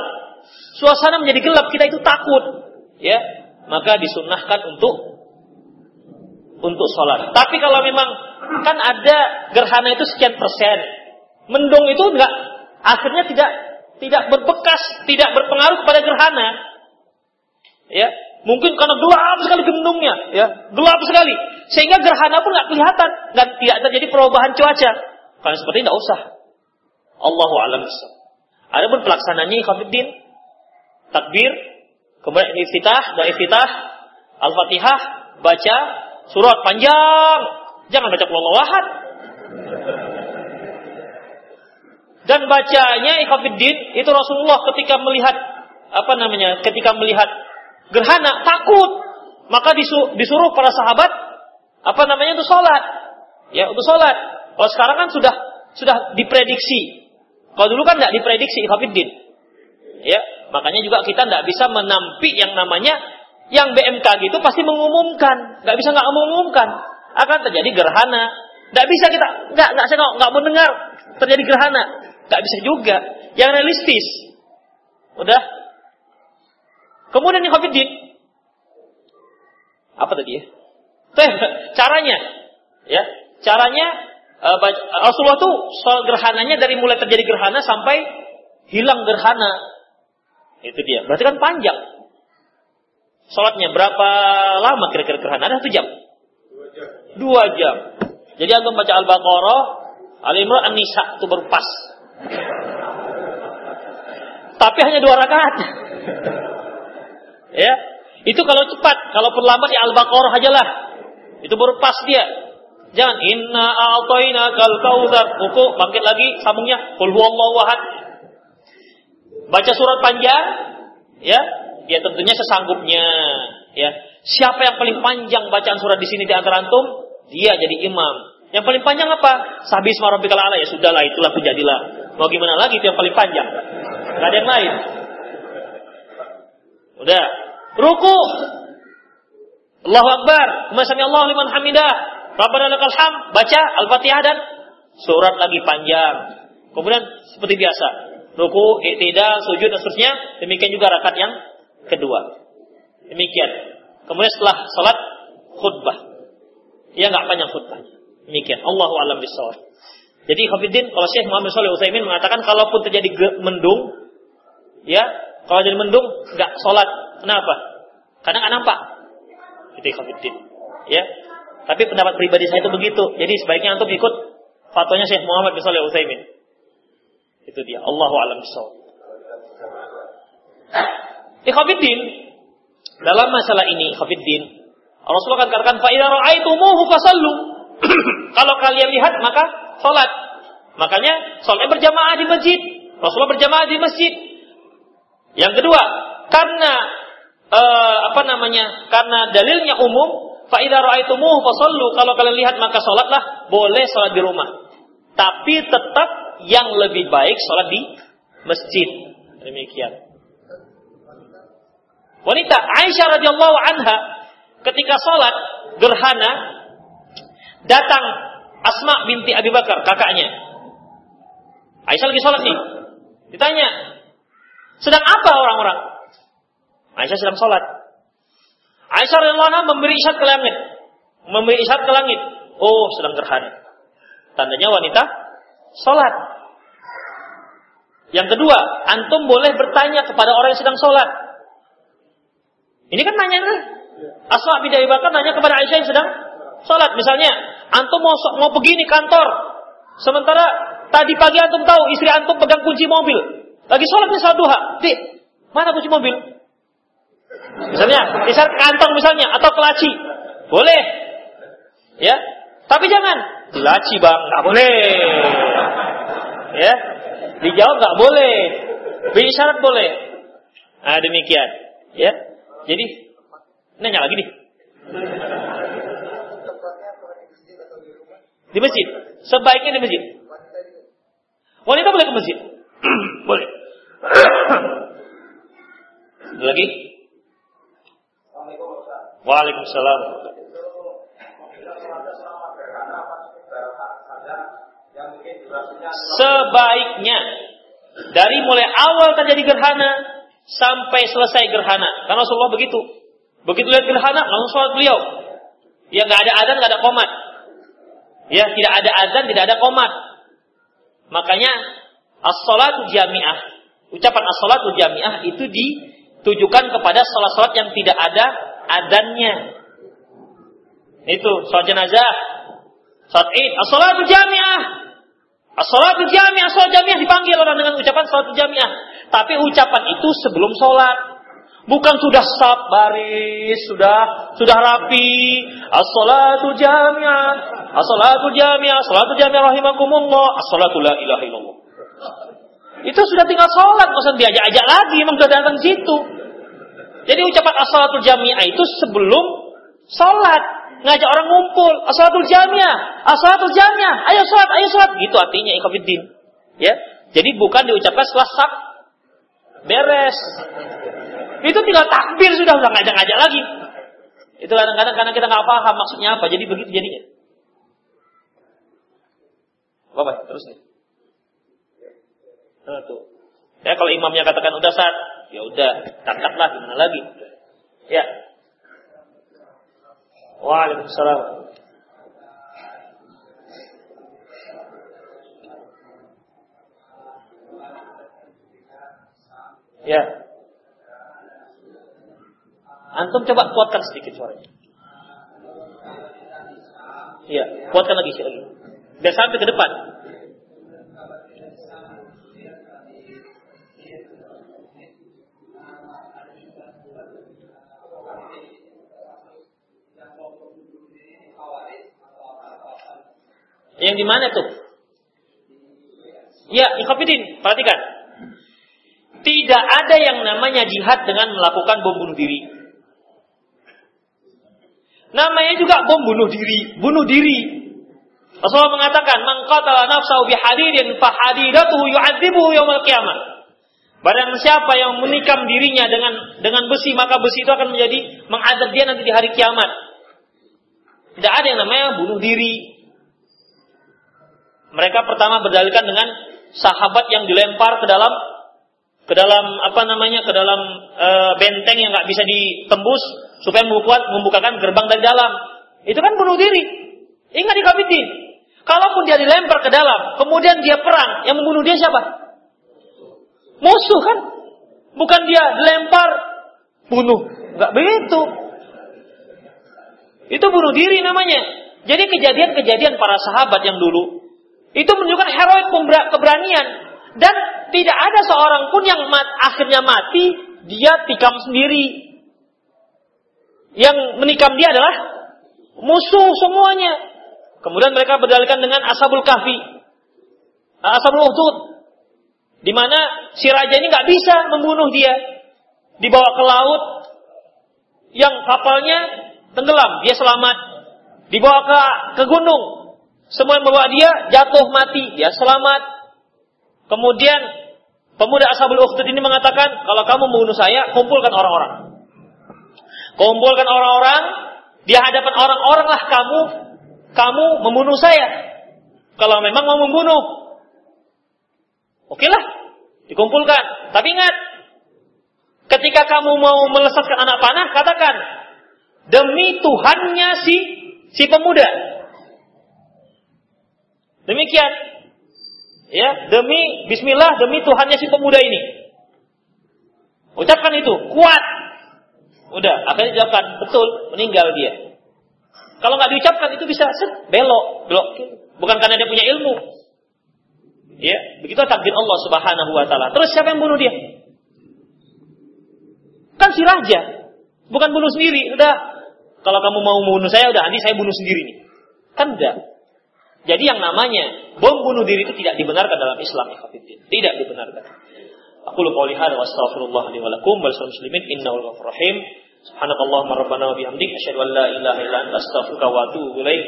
Suasana menjadi gelap, kita itu takut, ya. Maka disunahkan untuk untuk sholat. Tapi kalau memang kan ada gerhana itu sekian persen, mendung itu enggak akhirnya tidak tidak berbekas, tidak berpengaruh kepada gerhana. Ya, mungkin karena gelap sekali gendungnya, ya, gelap sekali, sehingga gerhana pun nggak kelihatan dan tidak terjadi perubahan cuaca. Kalau seperti tidak usah. Allahu a'lam pun pelaksananya ikhwatiddin takbir, kemudian iftitah dan iftitah, al-fatihah, baca surat panjang, jangan baca Allah wahad. Dan bacanya ikhafidin itu Rasulullah ketika melihat apa namanya? Ketika melihat gerhana takut, maka disuruh, disuruh para sahabat apa namanya untuk sholat. Ya, untuk sholat. Kalau sekarang kan sudah sudah diprediksi. Kalau dulu kan tidak diprediksi ikhafidin. Ya, makanya juga kita tidak bisa menampik yang namanya yang BMKG itu pasti mengumumkan, nggak bisa nggak mengumumkan akan terjadi gerhana. Nggak bisa kita nggak nggak saya nggak mendengar terjadi gerhana. Gak bisa juga. Yang realistis. Udah. Kemudian yang Hafidin. Apa tadi ya? Caranya. Ya. Caranya uh, Rasulullah tuh soal gerhananya dari mulai terjadi gerhana sampai hilang gerhana. Itu dia. Berarti kan panjang. Sholatnya berapa lama kira-kira gerhana? Ada satu jam. Dua jam. Dua jam. Jadi antum baca Al-Baqarah, Al-Imran, An-Nisa itu baru pas. Tapi hanya dua rakaat. Ya. Itu kalau cepat, kalau perlambat ya Al-Baqarah aja lah. Itu pas dia. Jangan inna a'tayna kal kautsar. Ruku, bangkit lagi, sambungnya qul huwallahu ahad. Baca surat panjang, ya, ya tentunya sesanggupnya, ya. Siapa yang paling panjang bacaan surat di sini di antara antum? Dia jadi imam. Yang paling panjang apa? Sabis marabikal ala ya sudahlah itulah terjadilah. Mau gimana lagi itu yang paling panjang? Gak ada yang lain. Udah. Ruku. Allahu Akbar. Kemudian Allah liman hamidah. Rabbana lakal ham. Baca Al-Fatihah dan surat lagi panjang. Kemudian seperti biasa. Ruku, iktidal, sujud dan seterusnya. Demikian juga rakaat yang kedua. Demikian. Kemudian setelah salat khutbah. Ya nggak panjang khutbahnya. Demikian. Allahu alam bisawab. Jadi Khafidin, kalau Syekh Muhammad Saleh Utsaimin mengatakan kalaupun terjadi mendung, ya kalau jadi mendung nggak sholat. Kenapa? Karena nggak nampak. Itu Khafidin. Ya. Tapi pendapat pribadi saya itu begitu. Jadi sebaiknya antum ikut fatwanya Syekh Muhammad bin Utsaimin. Itu dia. Allahu alam bisawab. Ikhafidin dalam masalah ini Ikhafidin Rasulullah kan katakan fa'idha ra'aitumuhu fasallu. Kalau kalian lihat maka salat. Makanya sholat berjamaah di masjid. Rasulullah berjamaah di masjid. Yang kedua, karena uh, apa namanya? Karena dalilnya umum, fa'idha ra'aitumuhu fasallu. Kalau kalian lihat maka salatlah, boleh salat di rumah. Tapi tetap yang lebih baik salat di masjid. Demikian. Wanita Aisyah radhiyallahu anha ketika salat gerhana datang Asma binti Abi Bakar, kakaknya. Aisyah lagi salat nih. Ditanya, sedang apa orang-orang? Aisyah sedang sholat. Aisyah radhiyallahu anha memberi isyarat ke langit. Memberi isyarat ke langit. Oh, sedang gerhana. Tandanya wanita sholat. Yang kedua, antum boleh bertanya kepada orang yang sedang sholat. Ini kan nanya kan? Asma bin Abi Bakar nanya kepada Aisyah yang sedang sholat. Misalnya, antum mau mau pergi nih kantor. Sementara tadi pagi antum tahu istri antum pegang kunci mobil. Lagi sholat nih sholat duha. Dik, mana kunci mobil? Misalnya, misal kantong misalnya atau kelaci. Boleh. Ya. Tapi jangan kelaci Bang, nggak boleh. Ya. Dijawab nggak boleh. Berisyarat boleh. Nah, demikian. Ya. Jadi nanya lagi nih. Di masjid. Sebaiknya di masjid. Wanita boleh ke masjid. boleh. lagi? Waalaikumsalam. Sebaiknya dari mulai awal terjadi gerhana sampai selesai gerhana. Karena Rasulullah begitu. Begitu lihat gerhana langsung sholat beliau. Ya nggak ada adzan, nggak ada komat. Ya tidak ada adzan, tidak ada komat. Makanya as-salatu jami'ah, ucapan as-salatu jami'ah itu ditujukan kepada salat-salat yang tidak ada adannya. Itu sholat jenazah, sholat id, as-salatu jami'ah. As-salatu jami'ah, sholat jami'ah dipanggil orang dengan ucapan salatu jami'ah. Tapi ucapan itu sebelum sholat. Bukan sudah sab baris, sudah sudah rapi. As-salatu jami'ah, as-salatu jami'ah, as-salatu jami'ah rahimakumullah, as-salatu la ilaha illallah. Itu sudah tinggal sholat, usah diajak-ajak lagi, emang sudah datang situ. Jadi ucapan as-salatul jami'ah itu sebelum sholat. Ngajak orang ngumpul. As-salatul jami'ah. As-salatul jami'ah. Ayo sholat, ayo sholat. Gitu artinya ikhwafiddin. Ya. Jadi bukan diucapkan setelah sak beres. Itu tinggal takbir sudah, udah ngajak-ngajak lagi. Itu kadang-kadang karena kita nggak paham maksudnya apa. Jadi begitu jadinya. Apa, terus nih. Nah. Ya kalau imamnya katakan udah saat, ya udah, tangkaplah gimana lagi. Ya. Waalaikumsalam. Ya. Antum coba kuatkan sedikit suaranya. Iya, kuatkan lagi lagi. Biar sampai ke depan. Yang di mana tuh? Ya, ikhafidin, perhatikan. Tidak ada yang namanya jihad dengan melakukan bom bunuh diri. Namanya juga bom bunuh diri, bunuh diri. Rasulullah mengatakan, "Man qatala nafsahu bihadidin fahadidatuhu yu'adzibuhu yaumil qiyamah." Barang siapa yang menikam dirinya dengan dengan besi, maka besi itu akan menjadi mengadab dia nanti di hari kiamat. Tidak ada yang namanya bunuh diri. Mereka pertama berdalilkan dengan sahabat yang dilempar ke dalam ke dalam apa namanya ke dalam e, benteng yang nggak bisa ditembus supaya membuat membukakan gerbang dari dalam. Itu kan bunuh diri. Ingat dikabitin. Kalaupun dia dilempar ke dalam, kemudian dia perang, yang membunuh dia siapa? Musuh kan? Bukan dia dilempar, bunuh. Nggak begitu. Itu bunuh diri namanya. Jadi kejadian-kejadian para sahabat yang dulu itu menunjukkan heroik keberanian dan tidak ada seorang pun yang mat, akhirnya mati dia tikam sendiri. Yang menikam dia adalah musuh semuanya. Kemudian mereka berdalilkan dengan Ashabul Kahfi. Ashabul Uhdud. Di mana si raja ini nggak bisa membunuh dia. Dibawa ke laut yang kapalnya tenggelam, dia selamat. Dibawa ke ke gunung, semua yang membawa dia jatuh mati, dia selamat. Kemudian pemuda Ashabul Ukhdud ini mengatakan, kalau kamu membunuh saya, kumpulkan orang-orang. Kumpulkan orang-orang, di hadapan orang-orang lah kamu, kamu membunuh saya. Kalau memang mau membunuh. Oke lah, dikumpulkan. Tapi ingat, ketika kamu mau melesatkan anak panah, katakan, demi Tuhannya si si pemuda. Demikian. Ya, demi bismillah demi Tuhannya si pemuda ini. Ucapkan itu, kuat. Udah, akhirnya ucapkan, betul, meninggal dia. Kalau nggak diucapkan itu bisa set, belok, belok. Bukan karena dia punya ilmu. Ya, begitu takdir Allah Subhanahu wa taala. Terus siapa yang bunuh dia? Kan si raja. Bukan bunuh sendiri, udah kalau kamu mau membunuh saya, udah nanti saya bunuh sendiri nih. Kan enggak. Jadi yang namanya bom bunuh diri itu tidak dibenarkan dalam Islam, Tidak dibenarkan. Aku lupa lihat wa astaghfirullah li wa lakum wal muslimin innahu ghafurur rahim. Subhanakallahumma rabbana wa bihamdik asyhadu an la ilaha illa anta astaghfiruka wa atubu ilaik.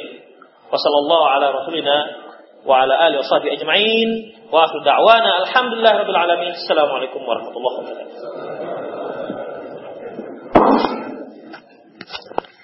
Wa sallallahu ala rasulina wa ala alihi wa sahbihi ajma'in. Wa akhiru da'wana alhamdulillah rabbil alamin. Assalamualaikum warahmatullahi wabarakatuh.